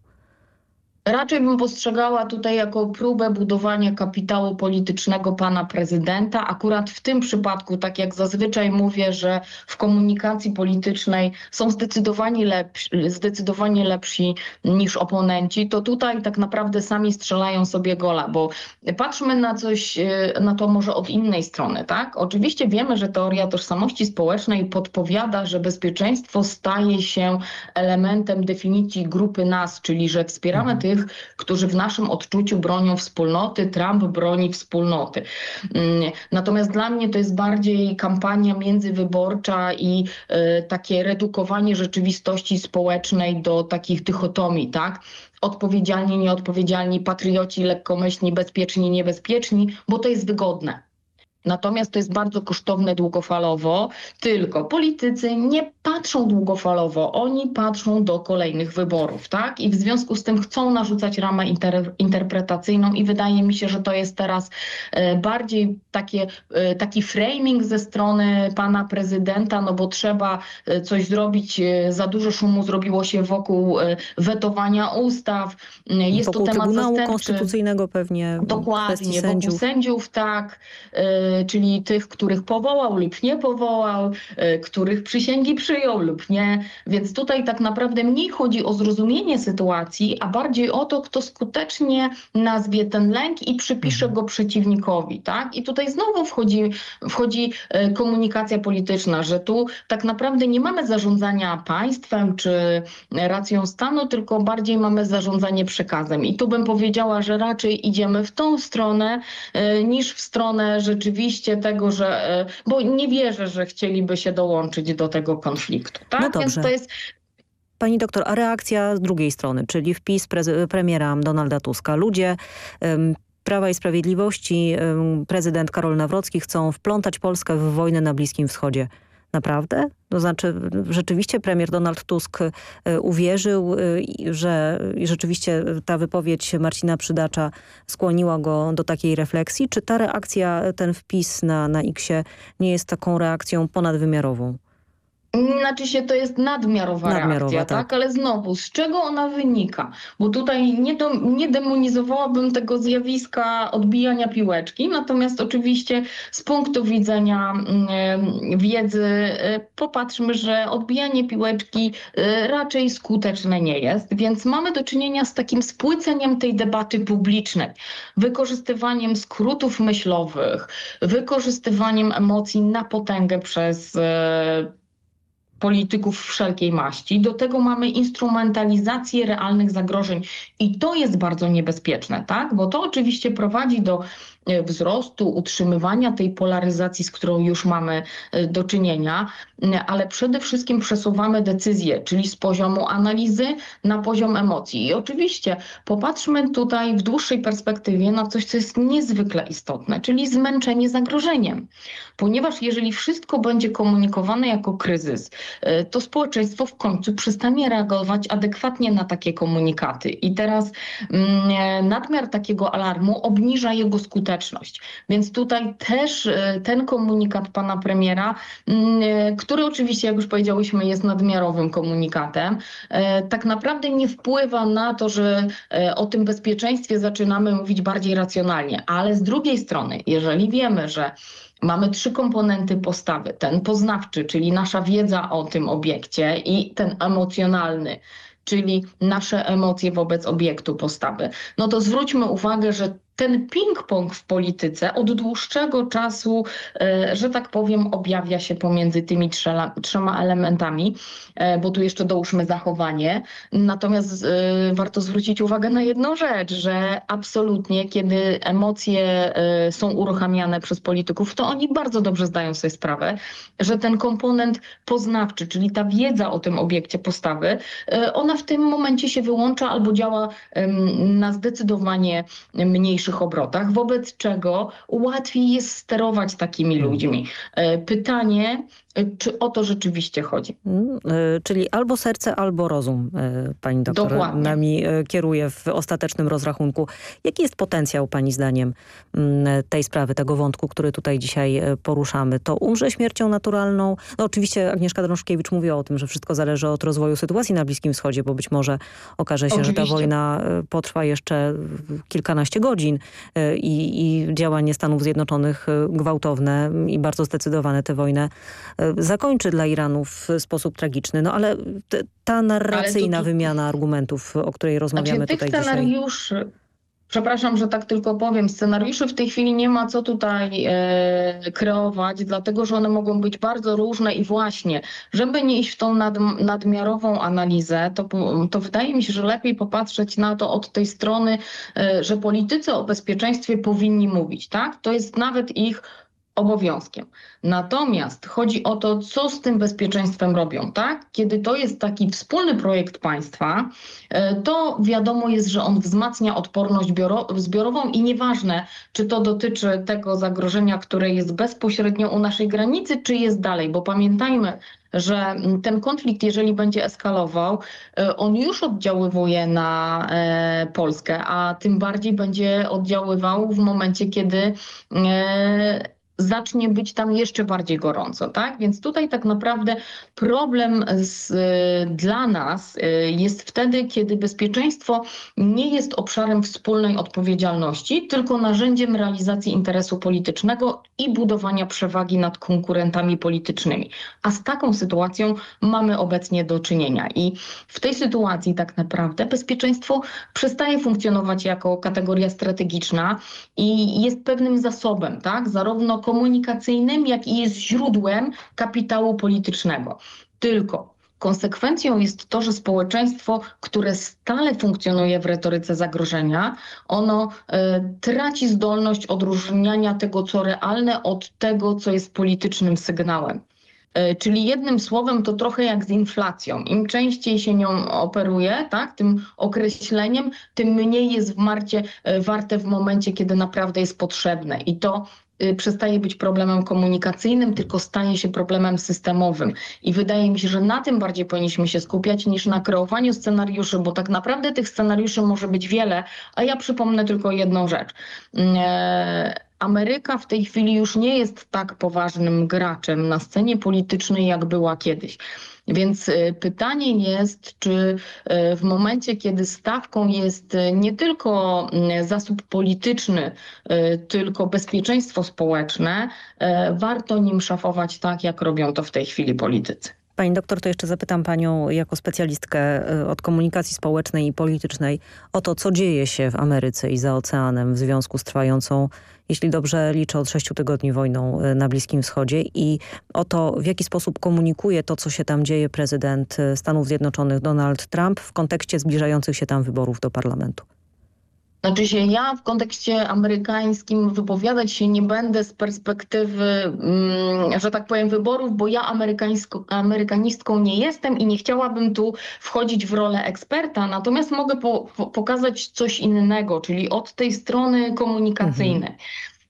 Raczej bym postrzegała tutaj jako próbę budowania kapitału politycznego pana prezydenta. Akurat w tym przypadku, tak jak zazwyczaj mówię, że w komunikacji politycznej są zdecydowanie lepsi, zdecydowanie lepsi niż oponenci, to tutaj tak naprawdę sami strzelają sobie gola, bo patrzmy na coś, e, na to może od innej strony, tak? Oczywiście wiemy, że teoria tożsamości społecznej podpowiada, że bezpieczeństwo staje się elementem definicji grupy nas, czyli że wspieramy tych, którzy w naszym odczuciu bronią wspólnoty, Trump broni wspólnoty. Mm, Natomiast dla mnie to jest bardziej kampania międzywyborcza i e, takie redukowanie rzeczywistości społecznej do takich dychotomii, tak? Odpowiedzialni, nieodpowiedzialni, patrioci, lekkomyślni, bezpieczni, niebezpieczni, bo to jest wygodne. Natomiast to jest bardzo kosztowne długofalowo, tylko politycy nie patrzą długofalowo, oni patrzą do kolejnych wyborów, tak? I w związku z tym chcą narzucać ramę inter, interpretacyjną i wydaje mi się, że to jest teraz e, bardziej takie, e, taki framing ze strony pana prezydenta, no bo trzeba e, coś zrobić, e, za dużo szumu zrobiło się wokół e, wetowania ustaw, e, jest Wokół to temat Trybunału zastępczy. Konstytucyjnego pewnie Dokładnie, wokół sędziów. sędziów, tak, czyli tych, których powołał lub nie powołał, e, których przysięgi przyjął lub nie. Więc tutaj tak naprawdę mniej chodzi o zrozumienie sytuacji, a bardziej o to, kto skutecznie nazwie ten lęk i przypisze go przeciwnikowi. Tak? I tutaj znowu wchodzi, wchodzi e, komunikacja polityczna, że tu tak naprawdę nie mamy zarządzania państwem czy racją stanu, tylko bardziej mamy zarządzanie przekazem. I tu bym powiedziała, że raczej idziemy w tą stronę niż w stronę rzeczywiście tego, że, e, bo nie wierzę, że chcieliby się dołączyć do tego konfliktu. Tak? No Więc dobrze. to jest Pani doktor, a reakcja z drugiej strony, czyli wpis premiera Donalda Tuska. Ludzie em, Prawa i Sprawiedliwości, em, prezydent Karol Nawrocki chcą wplątać Polskę w wojnę na Bliskim Wschodzie. Naprawdę? To znaczy rzeczywiście premier Donald Tusk e, uwierzył, i- że rzeczywiście ta wypowiedź Marcina Przydacza skłoniła go do takiej refleksji? Czy ta reakcja, ten wpis na, na X-ie nie jest taką reakcją ponadwymiarową? Znaczy się to jest nadmiarowa, Nadmiarowa, reakcja, tak. tak. Ale znowu, z czego ona wynika? Bo tutaj nie, do, nie demonizowałabym tego zjawiska odbijania piłeczki, natomiast oczywiście z punktu widzenia mm, wiedzy e, popatrzmy, że odbijanie piłeczki e, raczej skuteczne nie jest, więc mamy do czynienia z takim spłyceniem tej debaty publicznej, wykorzystywaniem skrótów myślowych, wykorzystywaniem emocji na potęgę przez e, polityków wszelkiej maści. Do tego mamy instrumentalizację realnych zagrożeń i to jest bardzo niebezpieczne, tak? Bo to oczywiście prowadzi do wzrostu, utrzymywania tej polaryzacji, z którą już mamy e, do czynienia, ale przede wszystkim przesuwamy decyzje, czyli z poziomu analizy na poziom emocji. I oczywiście popatrzmy tutaj w dłuższej perspektywie na coś, co jest niezwykle istotne, czyli zmęczenie zagrożeniem. Ponieważ jeżeli wszystko będzie komunikowane jako kryzys, to społeczeństwo w końcu przestanie reagować adekwatnie na takie komunikaty. I teraz nadmiar takiego alarmu obniża jego skuteczność. Więc tutaj też y, ten komunikat pana premiera, y, który oczywiście, jak już powiedziałyśmy, jest nadmiarowym komunikatem, y, tak naprawdę nie wpływa na to, że o tym bezpieczeństwie zaczynamy mówić bardziej racjonalnie. Ale z drugiej strony, jeżeli wiemy, że Mamy trzy komponenty postawy. Ten poznawczy, czyli nasza wiedza o tym obiekcie i ten emocjonalny, czyli nasze emocje wobec obiektu postawy. No to zwróćmy uwagę, że ten ping-pong w polityce od dłuższego czasu, e, że tak powiem, objawia się pomiędzy tymi trzema, elementami, e, bo tu jeszcze dołóżmy zachowanie. Natomiast e, warto zwrócić uwagę na jedną rzecz, że absolutnie, kiedy emocje są uruchamiane przez polityków, to oni bardzo dobrze zdają sobie sprawę, że ten komponent poznawczy, czyli ta wiedza o tym obiekcie postawy, ona w tym momencie się wyłącza albo działa na zdecydowanie mniejszy większych obrotach, wobec czego łatwiej jest sterować takimi mhm. ludźmi. E, pytanie, czy o to rzeczywiście chodzi? Mm, e, czyli albo serce, albo rozum, e, pani doktor Dokładnie. nami kieruje w ostatecznym rozrachunku. Jaki jest potencjał pani zdaniem mm, tej sprawy, tego wątku, który tutaj dzisiaj poruszamy? To umrze śmiercią naturalną? No oczywiście Agnieszka Drążkiewicz mówi o tym, że wszystko zależy od rozwoju sytuacji na Bliskim Wschodzie, bo być może okaże się, oczywiście. że ta wojna potrwa jeszcze kilkanaście godzin i, i działanie Stanów Zjednoczonych gwałtowne i bardzo zdecydowane tę wojnę zakończy dla Iranu w sposób tragiczny. No ale ta narracyjna to, to... wymiana argumentów, o której rozmawiamy znaczy, tutaj tych scenariuszy, Przepraszam, że tak tylko powiem. Scenariuszy w tej chwili nie ma co tutaj e, kreować, dlatego że one mogą być bardzo różne i właśnie, żeby nie iść w tą nad, nadmiarową analizę, to, to wydaje mi się, że lepiej popatrzeć na to od tej strony, e, że politycy o bezpieczeństwie powinni mówić. tak? To jest nawet ich obowiązkiem. Natomiast chodzi o to, co z tym bezpieczeństwem robią, tak? Kiedy to jest taki wspólny projekt państwa, e, to wiadomo jest, że on wzmacnia odporność zbiorową i nieważne, czy to dotyczy tego zagrożenia, które jest bezpośrednio u naszej granicy, czy jest dalej, bo pamiętajmy, że ten konflikt, jeżeli będzie eskalował, e, on już oddziaływuje na e, Polskę, a tym bardziej będzie oddziaływał w momencie, kiedy zacznie być tam jeszcze bardziej gorąco, tak? Więc tutaj tak naprawdę problem z, y, dla nas y, jest wtedy, kiedy bezpieczeństwo nie jest obszarem wspólnej odpowiedzialności, tylko narzędziem realizacji interesu politycznego i budowania przewagi nad konkurentami politycznymi. A z taką sytuacją mamy obecnie do czynienia. I w tej sytuacji tak naprawdę bezpieczeństwo przestaje funkcjonować jako kategoria strategiczna i jest pewnym zasobem, tak? Zarówno komunikacyjnym, jak i jest źródłem kapitału politycznego. Tylko Konsekwencją jest to, że społeczeństwo, które stale funkcjonuje w retoryce zagrożenia, ono y, traci zdolność odróżniania tego, co realne, od tego, co jest politycznym sygnałem. Y, czyli jednym słowem to trochę jak z inflacją. Im częściej się nią operuje, tak, tym określeniem, tym mniej jest w marcie y, warte w momencie, kiedy naprawdę jest potrzebne. I to przestaje być problemem komunikacyjnym, tylko staje się problemem systemowym. I wydaje mi się, że na tym bardziej powinniśmy się skupiać niż na kreowaniu scenariuszy, bo tak naprawdę tych scenariuszy może być wiele, a ja przypomnę tylko jedną rzecz. E, Ameryka w tej chwili już nie jest tak poważnym graczem na scenie politycznej, jak była kiedyś. Więc y, pytanie jest, czy y, w momencie, kiedy stawką jest y, nie tylko mm, zasób polityczny, tylko bezpieczeństwo społeczne, warto nim szafować tak, jak robią to w tej chwili politycy. Pani doktor, to jeszcze zapytam panią jako specjalistkę od komunikacji społecznej i politycznej o to, co dzieje się w Ameryce i za oceanem w związku z trwającą jeśli dobrze liczę, od sześciu tygodni wojną y, na Bliskim Wschodzie i o to, w jaki sposób komunikuje to, co się tam dzieje prezydent y, Stanów Zjednoczonych Donald Trump w kontekście zbliżających się tam wyborów do parlamentu. Znaczy się ja w kontekście amerykańskim wypowiadać się nie będę z perspektywy, mm, że tak powiem, wyborów, bo ja amerykanistką nie jestem i nie chciałabym tu wchodzić w rolę eksperta, natomiast mogę po, po, pokazać coś innego, czyli od tej strony komunikacyjnej.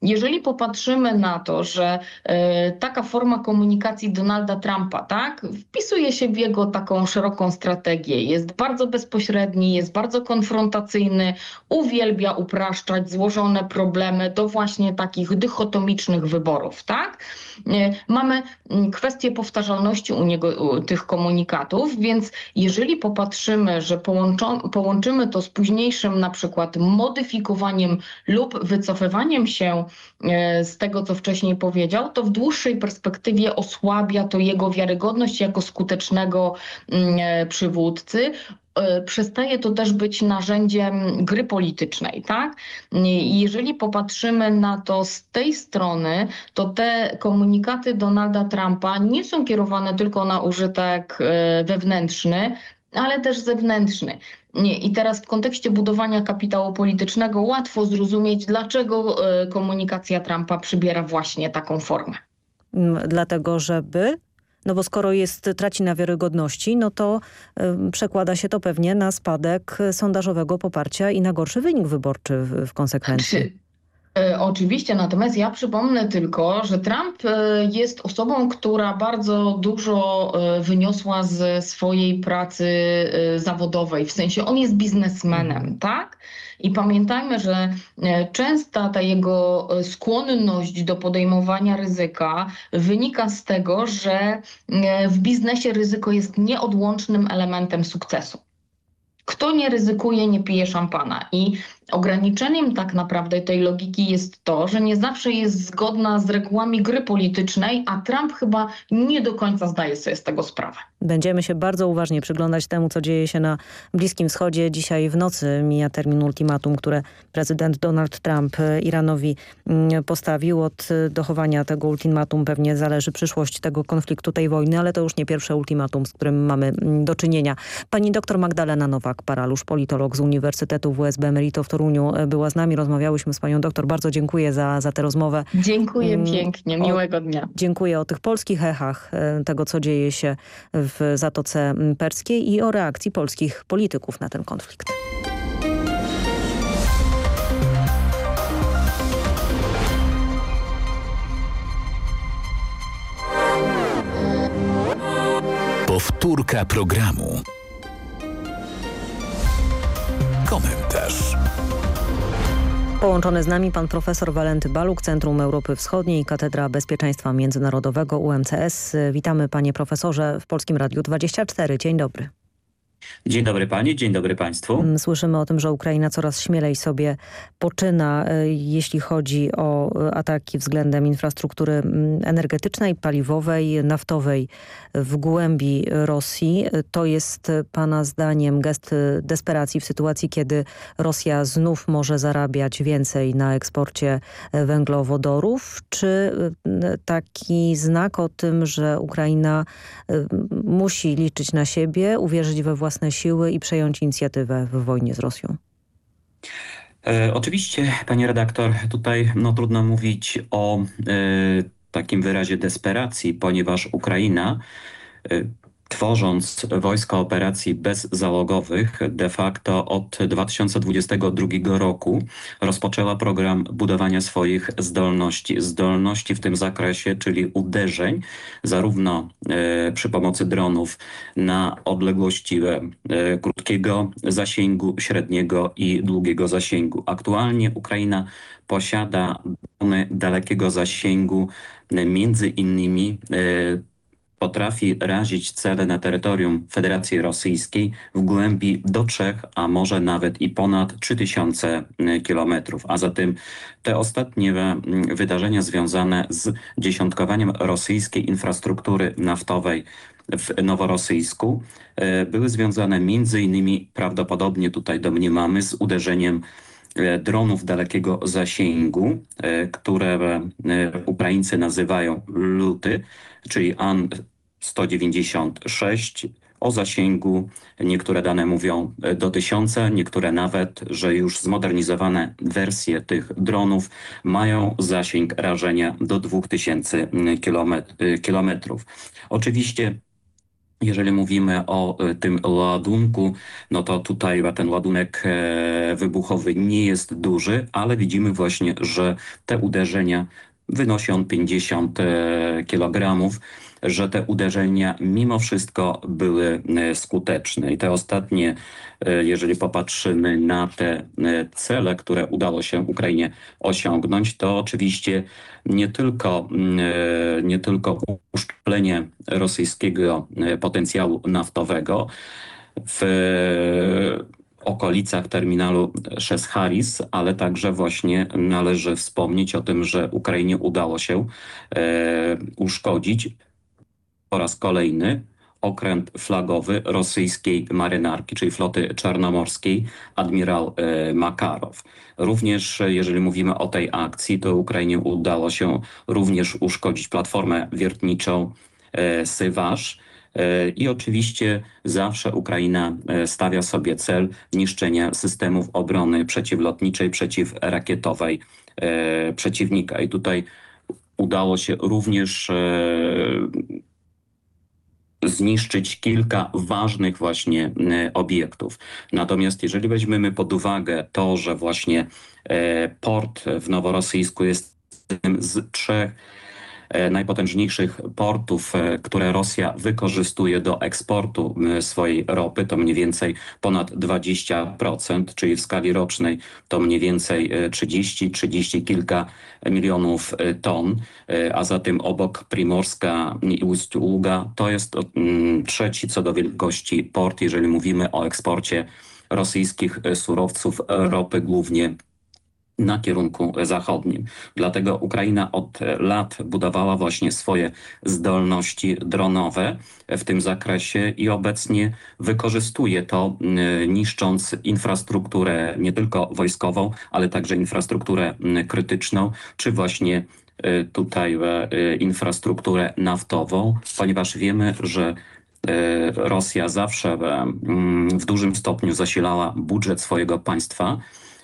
Jeżeli popatrzymy na to, że e, taka forma komunikacji Donalda Trumpa, tak, wpisuje się w jego taką szeroką strategię, jest bardzo bezpośredni, jest bardzo konfrontacyjny, uwielbia upraszczać złożone problemy do właśnie takich dychotomicznych wyborów, tak? E, Mamy mm, kwestię powtarzalności u niego tych komunikatów, więc jeżeli popatrzymy, że połączymy to z późniejszym na przykład modyfikowaniem lub wycofywaniem się z tego, co wcześniej powiedział, to w dłuższej perspektywie osłabia to jego wiarygodność jako skutecznego mm, e, przywódcy. E, Przestaje to też być narzędziem gry politycznej, tak? Jeżeli popatrzymy na to z tej strony, to te komunikaty Donalda Trumpa nie są kierowane tylko na użytek e, wewnętrzny, ale też zewnętrzny. I teraz w kontekście budowania kapitału politycznego łatwo zrozumieć, dlaczego e, komunikacja Trumpa przybiera właśnie taką formę. Mm, Dlatego, żeby... No bo skoro jest, traci na wiarygodności, no to y, przekłada się to pewnie na spadek sondażowego poparcia i na gorszy wynik wyborczy w, w konsekwencji. E, Oczywiście, natomiast ja przypomnę tylko, że Trump e, jest osobą, która bardzo dużo e, wyniosła ze swojej pracy e, zawodowej, w sensie on jest biznesmenem, tak? I pamiętajmy, że e, częsta ta jego e, skłonność do podejmowania ryzyka wynika z tego, że e, w biznesie ryzyko jest nieodłącznym elementem sukcesu. Kto nie ryzykuje, nie pije szampana. I ograniczeniem tak naprawdę tej logiki jest to, że nie zawsze jest zgodna z regułami gry politycznej, a Trump chyba nie do końca zdaje sobie z tego sprawę. Będziemy się bardzo uważnie przyglądać temu, co dzieje się na Bliskim Wschodzie. Dzisiaj w nocy mija termin ultimatum, które prezydent Donald Trump e, Iranowi mm, postawił. Od e, dochowania tego ultimatum pewnie zależy przyszłość tego konfliktu, tej wojny, ale to już nie pierwsze ultimatum, z którym mamy mm, do czynienia. Pani doktor Magdalena Nowak-Paralusz, politolog z Uniwersytetu WSB Emerito w Toruniu e, była z nami. Rozmawiałyśmy z panią doktor. Bardzo dziękuję za, za tę rozmowę. Dziękuję Mm, pięknie, o- miłego dnia. Dziękuję o tych polskich echach tego, co dzieje się w Zatoce mm, Perskiej i o reakcji polskich polityków na ten konflikt. Powtórka programu. Komentarz. Połączony z nami pan profesor Walenty Baluk, Centrum Europy Wschodniej, Katedra Bezpieczeństwa Międzynarodowego UMCS. Witamy panie profesorze w Polskim Radiu 24. Dzień dobry. Dzień dobry pani, dzień dobry państwu. Mm, Słyszymy o tym, że Ukraina coraz śmielej sobie poczyna, e, jeśli chodzi o e, ataki względem infrastruktury mm, energetycznej, paliwowej, naftowej w głębi Rosji. E, To jest pana zdaniem gest desperacji w sytuacji, kiedy Rosja znów może zarabiać więcej na eksporcie węglowodorów, czy taki znak o tym, że Ukraina musi liczyć na siebie, uwierzyć we własne siły i przejąć inicjatywę w wojnie z Rosją? E, oczywiście, pani redaktor, tutaj no, trudno mówić o e, takim wyrazie desperacji, ponieważ Ukraina e, tworząc wojska operacji bezzałogowych de facto od 2022 roku rozpoczęła program budowania swoich zdolności. Zdolności w tym zakresie, czyli uderzeń, zarówno e, przy pomocy dronów na odległości e, krótkiego zasięgu, średniego i długiego zasięgu. Aktualnie Ukraina posiada drony dalekiego zasięgu, między innymi e, potrafi razić cele na terytorium Federacji Rosyjskiej w głębi do 3, a może nawet i ponad 3000 kilometrów. A zatem te ostatnie mm, wydarzenia związane z dziesiątkowaniem rosyjskiej infrastruktury naftowej w Noworosyjsku e, były związane między innymi prawdopodobnie tutaj domniemamy z uderzeniem e, dronów dalekiego zasięgu, które Ukraińcy nazywają luty, czyli 196 o zasięgu. Niektóre dane mówią e, do tysiąca, niektóre nawet, że już zmodernizowane wersje tych dronów mają zasięg rażenia do 2000 kilometrów. Oczywiście jeżeli mówimy o e, tym ładunku, no to tutaj ten ładunek e, wybuchowy nie jest duży, ale widzimy właśnie, że te uderzenia wynosi on 50 kilogramów że te uderzenia mimo wszystko były e, skuteczne. I te ostatnie, e, jeżeli popatrzymy na te e, cele, które udało się Ukrainie osiągnąć, to oczywiście nie tylko, nie tylko uszczuplenie rosyjskiego potencjału naftowego w okolicach terminalu Szesharis, ale także właśnie należy wspomnieć o tym, że Ukrainie udało się e, uszkodzić po raz kolejny okręt flagowy rosyjskiej marynarki, czyli floty czarnomorskiej, admirał e, Makarow. Również jeżeli mówimy o tej akcji, to Ukrainie udało się również uszkodzić platformę wiertniczą e, Sywasz. I oczywiście zawsze Ukraina stawia sobie cel niszczenia systemów obrony przeciwlotniczej, przeciwrakietowej przeciwnika. I tutaj udało się również zniszczyć kilka ważnych właśnie e, obiektów. Natomiast jeżeli weźmiemy pod uwagę to, że właśnie e, port w Noworosyjsku jest jednym z trzech E, najpotężniejszych portów, e, które Rosja wykorzystuje do eksportu swojej ropy, to mniej więcej ponad 20%, czyli w skali rocznej to mniej więcej 30, e, 30 kilka milionów ton, a zatem obok Primorska i Ust-Ługa to jest trzeci co do wielkości port, jeżeli mówimy o eksporcie rosyjskich surowców ropy głównie na kierunku zachodnim. Dlatego Ukraina od lat budowała właśnie swoje zdolności dronowe w tym zakresie i obecnie wykorzystuje to niszcząc infrastrukturę nie tylko wojskową, ale także infrastrukturę krytyczną, czy właśnie e, tutaj infrastrukturę naftową, ponieważ wiemy, że Rosja zawsze w dużym stopniu zasilała budżet swojego państwa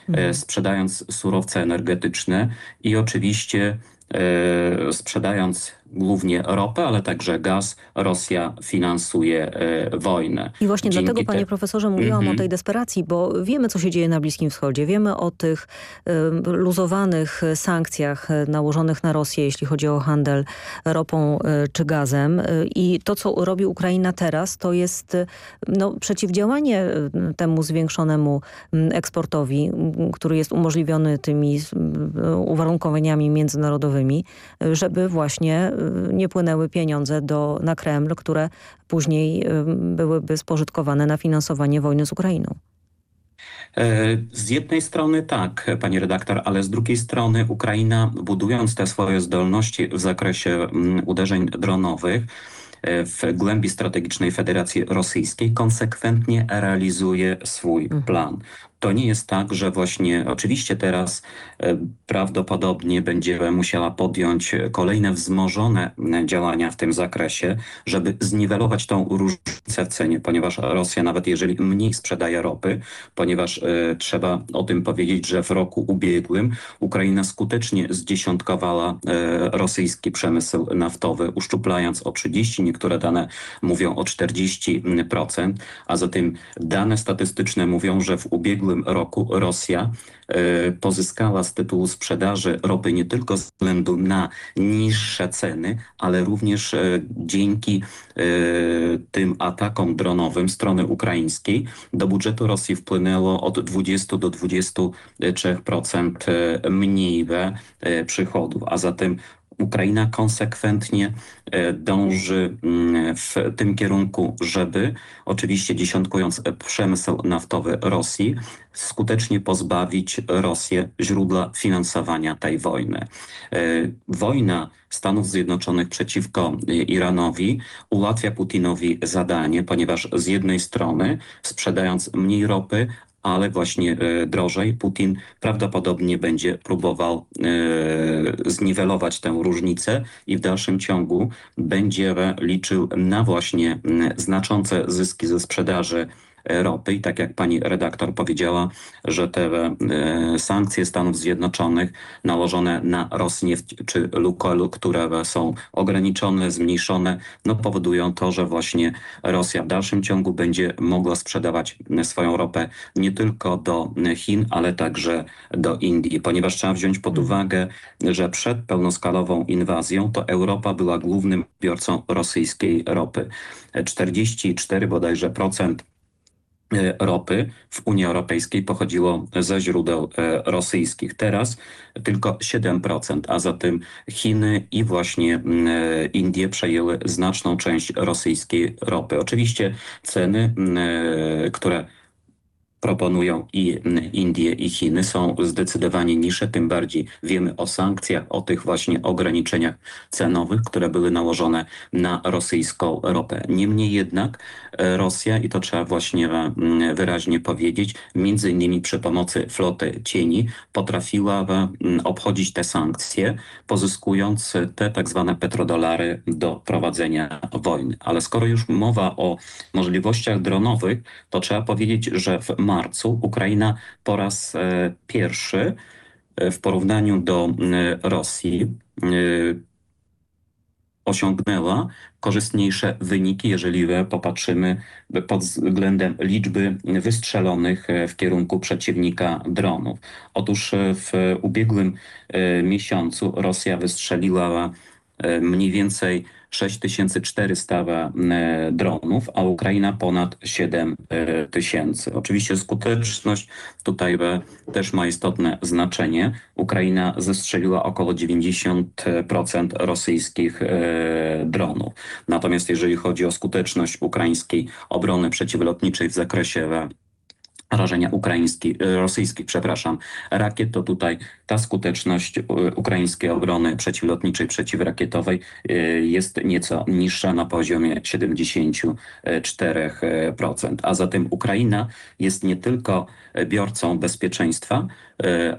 Mhm. sprzedając surowce energetyczne i oczywiście e, sprzedając głównie ropę, ale także gaz, Rosja finansuje e, wojnę. I właśnie Dzięki dlatego, te... panie profesorze, mówiłam mm -hmm. o tej desperacji, bo wiemy, co się dzieje na Bliskim Wschodzie. Wiemy o tych y, luzowanych sankcjach nałożonych na Rosję, jeśli chodzi o handel ropą y, czy gazem. I to, co robi Ukraina teraz, to jest no, przeciwdziałanie temu zwiększonemu eksportowi, który jest umożliwiony tymi uwarunkowaniami międzynarodowymi, żeby właśnie nie płynęły pieniądze do, na Kreml, które później byłyby spożytkowane na finansowanie wojny z Ukrainą. E, z jednej strony tak, pani redaktor, ale z drugiej strony Ukraina budując te swoje zdolności w zakresie mm, uderzeń dronowych, e, w głębi strategicznej Federacji Rosyjskiej konsekwentnie realizuje swój mhm. plan to nie jest tak, że właśnie oczywiście teraz e, prawdopodobnie będzie musiała podjąć kolejne wzmożone e, działania w tym zakresie, żeby zniwelować tą różnicę w cenie, ponieważ Rosja nawet jeżeli mniej sprzedaje ropy, ponieważ e, trzeba o tym powiedzieć, że w roku ubiegłym Ukraina skutecznie zdziesiątkowała rosyjski przemysł naftowy, uszczuplając o 30, niektóre dane mówią o 40%, a zatem dane statystyczne mówią, że w ubiegłym ubiegłym roku Rosja e, pozyskała z tytułu sprzedaży ropy nie tylko ze względu na niższe ceny, ale również e, dzięki e, tym atakom dronowym strony ukraińskiej do budżetu Rosji wpłynęło od 20 do 23% mniej przychodów, a zatem Ukraina konsekwentnie e, dąży mm, w tym kierunku, żeby, oczywiście dziesiątkując przemysł naftowy Rosji, skutecznie pozbawić Rosję źródła finansowania tej wojny. E, wojna Stanów Zjednoczonych przeciwko Iranowi ułatwia Putinowi zadanie, ponieważ z jednej strony sprzedając mniej ropy, ale właśnie drożej. Putin prawdopodobnie będzie próbował zniwelować tę różnicę i w dalszym ciągu będzie liczył na właśnie znaczące zyski ze sprzedaży ropy. I tak jak pani redaktor powiedziała, że te e, sankcje Stanów Zjednoczonych nałożone na Rosneft czy Lukoil, które są ograniczone, zmniejszone, no powodują to, że właśnie Rosja w dalszym ciągu będzie mogła sprzedawać swoją ropę nie tylko do Chin, ale także do Indii, ponieważ trzeba wziąć pod uwagę, że przed pełnoskalową inwazją to Europa była głównym biorcą rosyjskiej ropy. 44 bodajże procent E, ropy w Unii Europejskiej pochodziło ze źródeł e, rosyjskich. Teraz tylko 7%, a zatem Chiny i właśnie e, Indie przejęły znaczną część rosyjskiej ropy. Oczywiście ceny, które proponują i Indie i Chiny są zdecydowanie niższe, tym bardziej wiemy o sankcjach, o tych właśnie ograniczeniach cenowych, które były nałożone na rosyjską ropę. Niemniej jednak e, Rosja, i to trzeba właśnie wyraźnie powiedzieć, między innymi przy pomocy floty cieni potrafiła obchodzić te sankcje, pozyskując te tak zwane petrodolary do prowadzenia wojny. Ale skoro już mowa o możliwościach dronowych, to trzeba powiedzieć, że w marcu Ukraina po raz e, pierwszy e, w porównaniu do Rosji e, osiągnęła korzystniejsze wyniki, jeżeli popatrzymy pod względem liczby wystrzelonych w kierunku przeciwnika dronów. Otóż w ubiegłym miesiącu Rosja wystrzeliła mniej więcej 6400 e, dronów, a Ukraina ponad 7 e, tysięcy. Oczywiście skuteczność tutaj e, też ma istotne znaczenie. Ukraina zestrzeliła około 90% rosyjskich dronów. Natomiast jeżeli chodzi o skuteczność ukraińskiej obrony przeciwlotniczej w zakresie rażenia ukraińskich, e, rosyjskich, przepraszam, rakiet, to tutaj ta skuteczność e, ukraińskiej obrony przeciwlotniczej, przeciwrakietowej e, jest nieco niższa na poziomie 74%. A zatem Ukraina jest nie tylko biorcą bezpieczeństwa,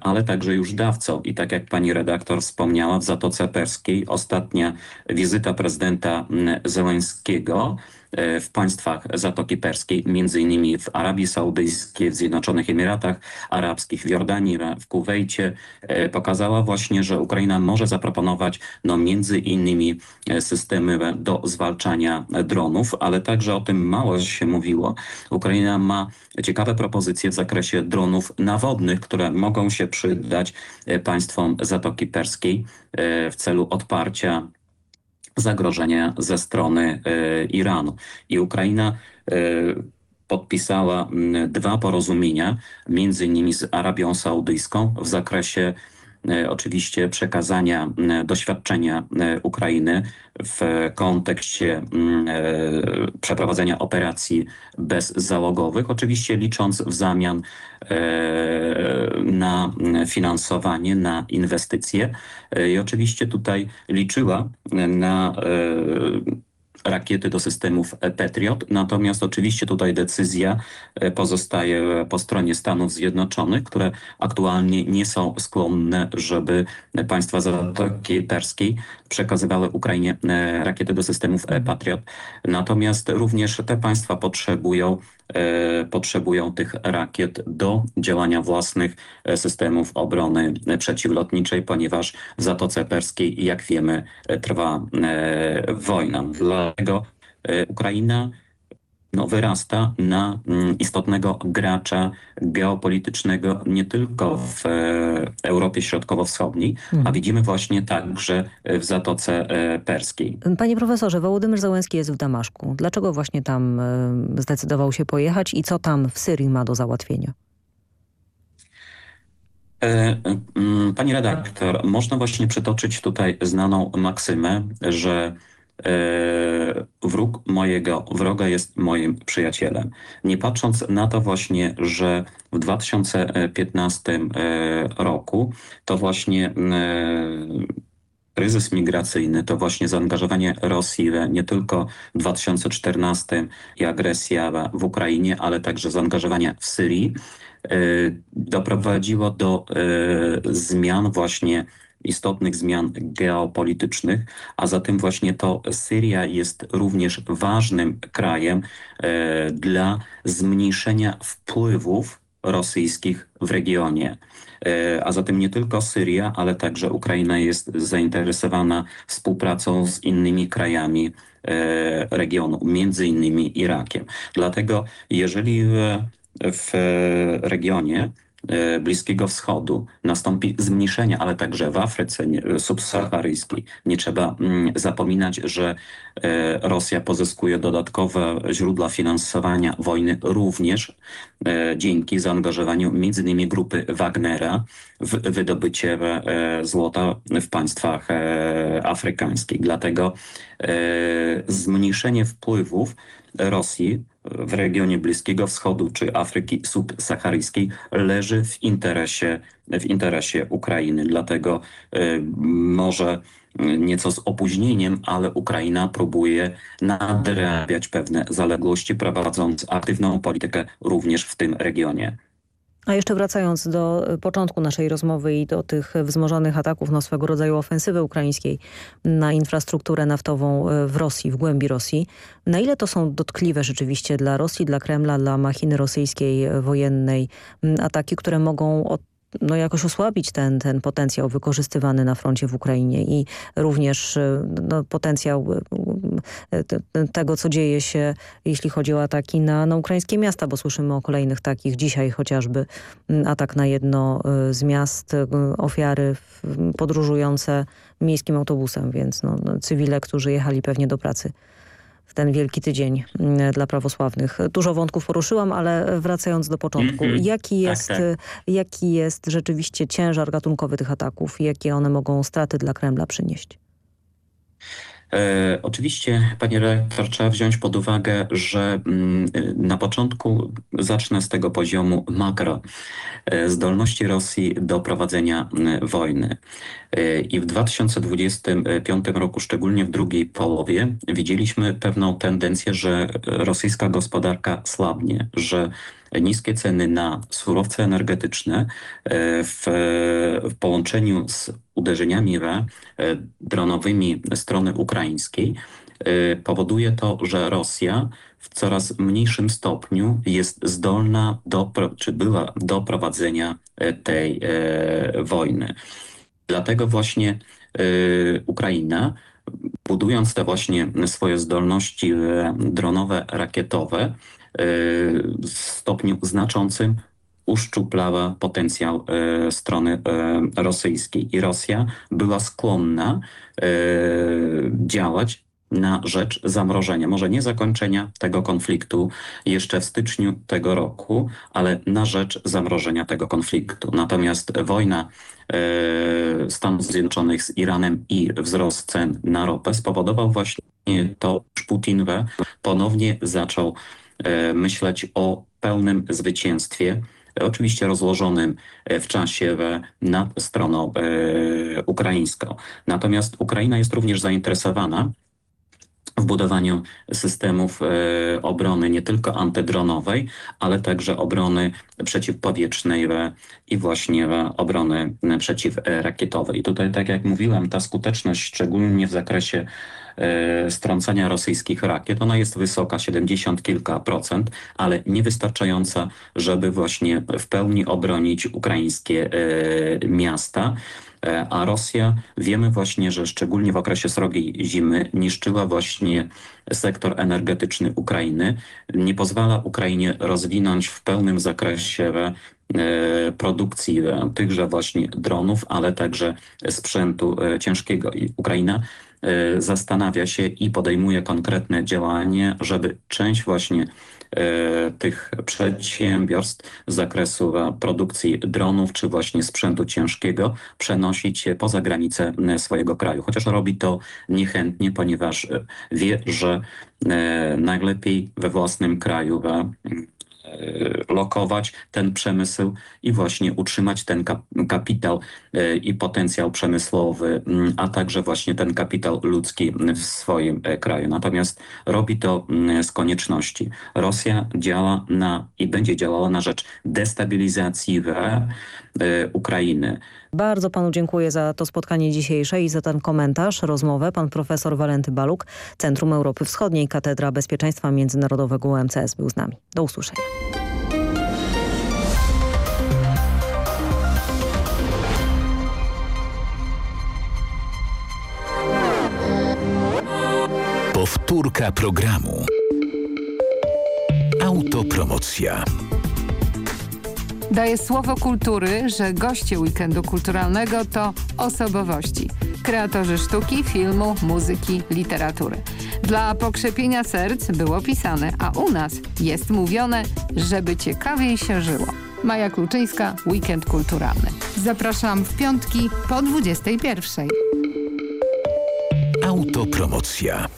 ale także już dawcą. I tak jak pani redaktor wspomniała, w Zatoce Perskiej ostatnia wizyta prezydenta Zeleńskiego E, w państwach Zatoki Perskiej, między innymi w Arabii Saudyjskiej, w Zjednoczonych Emiratach Arabskich, w Jordanii, w Kuwejcie, e, pokazała właśnie, że Ukraina może zaproponować no, między innymi e, systemy do zwalczania dronów, ale także o tym mało się mówiło. Ukraina ma ciekawe propozycje w zakresie dronów nawodnych, które mogą się przydać państwom Zatoki Perskiej w celu odparcia zagrożenia ze strony e, Iranu. I Ukraina e, podpisała dwa porozumienia, między innymi z Arabią Saudyjską w zakresie oczywiście przekazania doświadczenia Ukrainy w kontekście przeprowadzenia operacji bezzałogowych, oczywiście licząc w zamian na finansowanie, na inwestycje. I oczywiście tutaj liczyła na rakiety do systemów Patriot. Natomiast oczywiście tutaj decyzja e, pozostaje po stronie Stanów Zjednoczonych, które aktualnie nie są skłonne, żeby państwa Zatoki Perskiej przekazywały Ukrainie e, rakiety do systemów Patriot. Natomiast również te państwa potrzebują e, potrzebują tych rakiet do działania własnych systemów obrony przeciwlotniczej, ponieważ w Zatoce Perskiej, jak wiemy, trwa wojna. Dla dlatego e, Ukraina no, wyrasta na mm, istotnego gracza geopolitycznego nie tylko w e, Europie Środkowo-Wschodniej, hmm. a widzimy właśnie także w Zatoce e, Perskiej. Panie profesorze, Wołodymyr Załęski jest w Damaszku. Dlaczego właśnie tam zdecydował się pojechać i co tam w Syrii ma do załatwienia? Pani redaktor, można właśnie przytoczyć tutaj znaną maksymę, że E, wróg mojego wroga jest moim przyjacielem. Nie patrząc na to właśnie, że w 2015 e, roku to właśnie e, kryzys migracyjny, to właśnie zaangażowanie Rosji nie tylko w 2014 i agresja w Ukrainie, ale także zaangażowanie w Syrii doprowadziło do zmian właśnie istotnych zmian geopolitycznych, a zatem właśnie to Syria jest również ważnym krajem dla zmniejszenia wpływów rosyjskich w regionie. A zatem nie tylko Syria, ale także Ukraina jest zainteresowana współpracą z innymi krajami regionu, między innymi Irakiem. Dlatego jeżeli w regionie Bliskiego Wschodu nastąpi zmniejszenie, ale także w Afryce subsaharyjskiej. Nie trzeba zapominać, że Rosja pozyskuje dodatkowe źródła finansowania wojny również dzięki zaangażowaniu m.in. grupy Wagnera w wydobycie złota w państwach afrykańskich. Dlatego zmniejszenie wpływów Rosji w regionie Bliskiego Wschodu czy Afryki subsaharyjskiej leży w interesie, w interesie Ukrainy. Dlatego y, może nieco z opóźnieniem, ale Ukraina próbuje nadrabiać pewne zaległości, prowadząc aktywną politykę również w tym regionie. A jeszcze wracając do początku naszej rozmowy i do tych wzmożonych ataków, no swego rodzaju ofensywy ukraińskiej na infrastrukturę naftową w Rosji, w głębi Rosji. Na ile to są dotkliwe rzeczywiście dla Rosji, dla Kremla, dla machiny rosyjskiej wojennej ataki, które mogą od no jakoś osłabić ten, ten potencjał wykorzystywany na froncie w Ukrainie i również no, potencjał tego, co dzieje się, jeśli chodzi o ataki na, na ukraińskie miasta, bo słyszymy o kolejnych takich. Dzisiaj chociażby atak na jedno z miast, ofiary podróżujące miejskim autobusem, więc no, cywile, którzy jechali pewnie do pracy w ten wielki tydzień dla prawosławnych. Dużo wątków poruszyłam, ale wracając do początku. Mhm. Jaki, jest, tak, tak. jaki jest rzeczywiście ciężar gatunkowy tych ataków? Jakie one mogą straty dla Kremla przynieść? E, oczywiście, panie redaktor, trzeba wziąć pod uwagę, że mm, na początku zacznę z tego poziomu makro e, zdolności Rosji do prowadzenia mm, wojny. E, I w 2025 roku, szczególnie w drugiej połowie, widzieliśmy pewną tendencję, że rosyjska gospodarka słabnie, że niskie ceny na surowce energetyczne w, w połączeniu z uderzeniami dronowymi strony ukraińskiej powoduje to, że Rosja w coraz mniejszym stopniu jest zdolna do, czy była do prowadzenia tej wojny. Dlatego właśnie Ukraina budując te właśnie swoje zdolności dronowe, rakietowe, w stopniu znaczącym uszczuplała potencjał e, strony e, rosyjskiej i Rosja była skłonna e, działać na rzecz zamrożenia, może nie zakończenia tego konfliktu jeszcze w styczniu tego roku, ale na rzecz zamrożenia tego konfliktu. Natomiast wojna Stanów Zjednoczonych z Iranem i wzrost cen na ropę spowodował właśnie to, że Putin ponownie zaczął myśleć o pełnym zwycięstwie oczywiście rozłożonym w czasie nad stroną e, ukraińską. Natomiast Ukraina jest również zainteresowana w budowaniu systemów e, obrony nie tylko antydronowej, ale także obrony przeciwpowietrznej e, i właśnie e, obrony przeciwrakietowej. I tutaj, tak jak mówiłem, ta skuteczność, szczególnie w zakresie strącania rosyjskich rakiet, ona jest wysoka, 70 kilka procent, ale niewystarczająca, żeby właśnie w pełni obronić ukraińskie miasta. A Rosja wiemy właśnie, że szczególnie w okresie srogiej zimy niszczyła właśnie sektor energetyczny Ukrainy. Nie pozwala Ukrainie rozwinąć w pełnym zakresie produkcji tychże właśnie dronów, ale także sprzętu ciężkiego. Ukraina zastanawia się i podejmuje konkretne działanie, żeby część właśnie tych przedsiębiorstw z zakresu produkcji dronów czy właśnie sprzętu ciężkiego przenosić poza granice swojego kraju. Chociaż robi to niechętnie, ponieważ wie, że najlepiej we własnym kraju e, lokować ten przemysł i właśnie utrzymać ten kap kapitał e, i potencjał przemysłowy, mm, a także właśnie ten kapitał ludzki w swoim e, kraju. Natomiast robi to mm, z konieczności. Rosja działa na i będzie działała na rzecz destabilizacji e, Ukrainy. Bardzo panu dziękuję za to spotkanie dzisiejsze i za ten komentarz, rozmowę. Pan profesor Walenty Baluk, Centrum Europy Wschodniej, Katedra Bezpieczeństwa Międzynarodowego UMCS był z nami. Do usłyszenia. Powtórka programu. Autopromocja. Daje słowo kultury, że goście weekendu kulturalnego to osobowości. Kreatorzy sztuki, filmu, muzyki, literatury. Dla pokrzepienia serc było pisane, a u nas jest mówione, żeby ciekawiej się żyło. Maja Kluczyńska, Weekend Kulturalny. Zapraszam w piątki po 21. Autopromocja.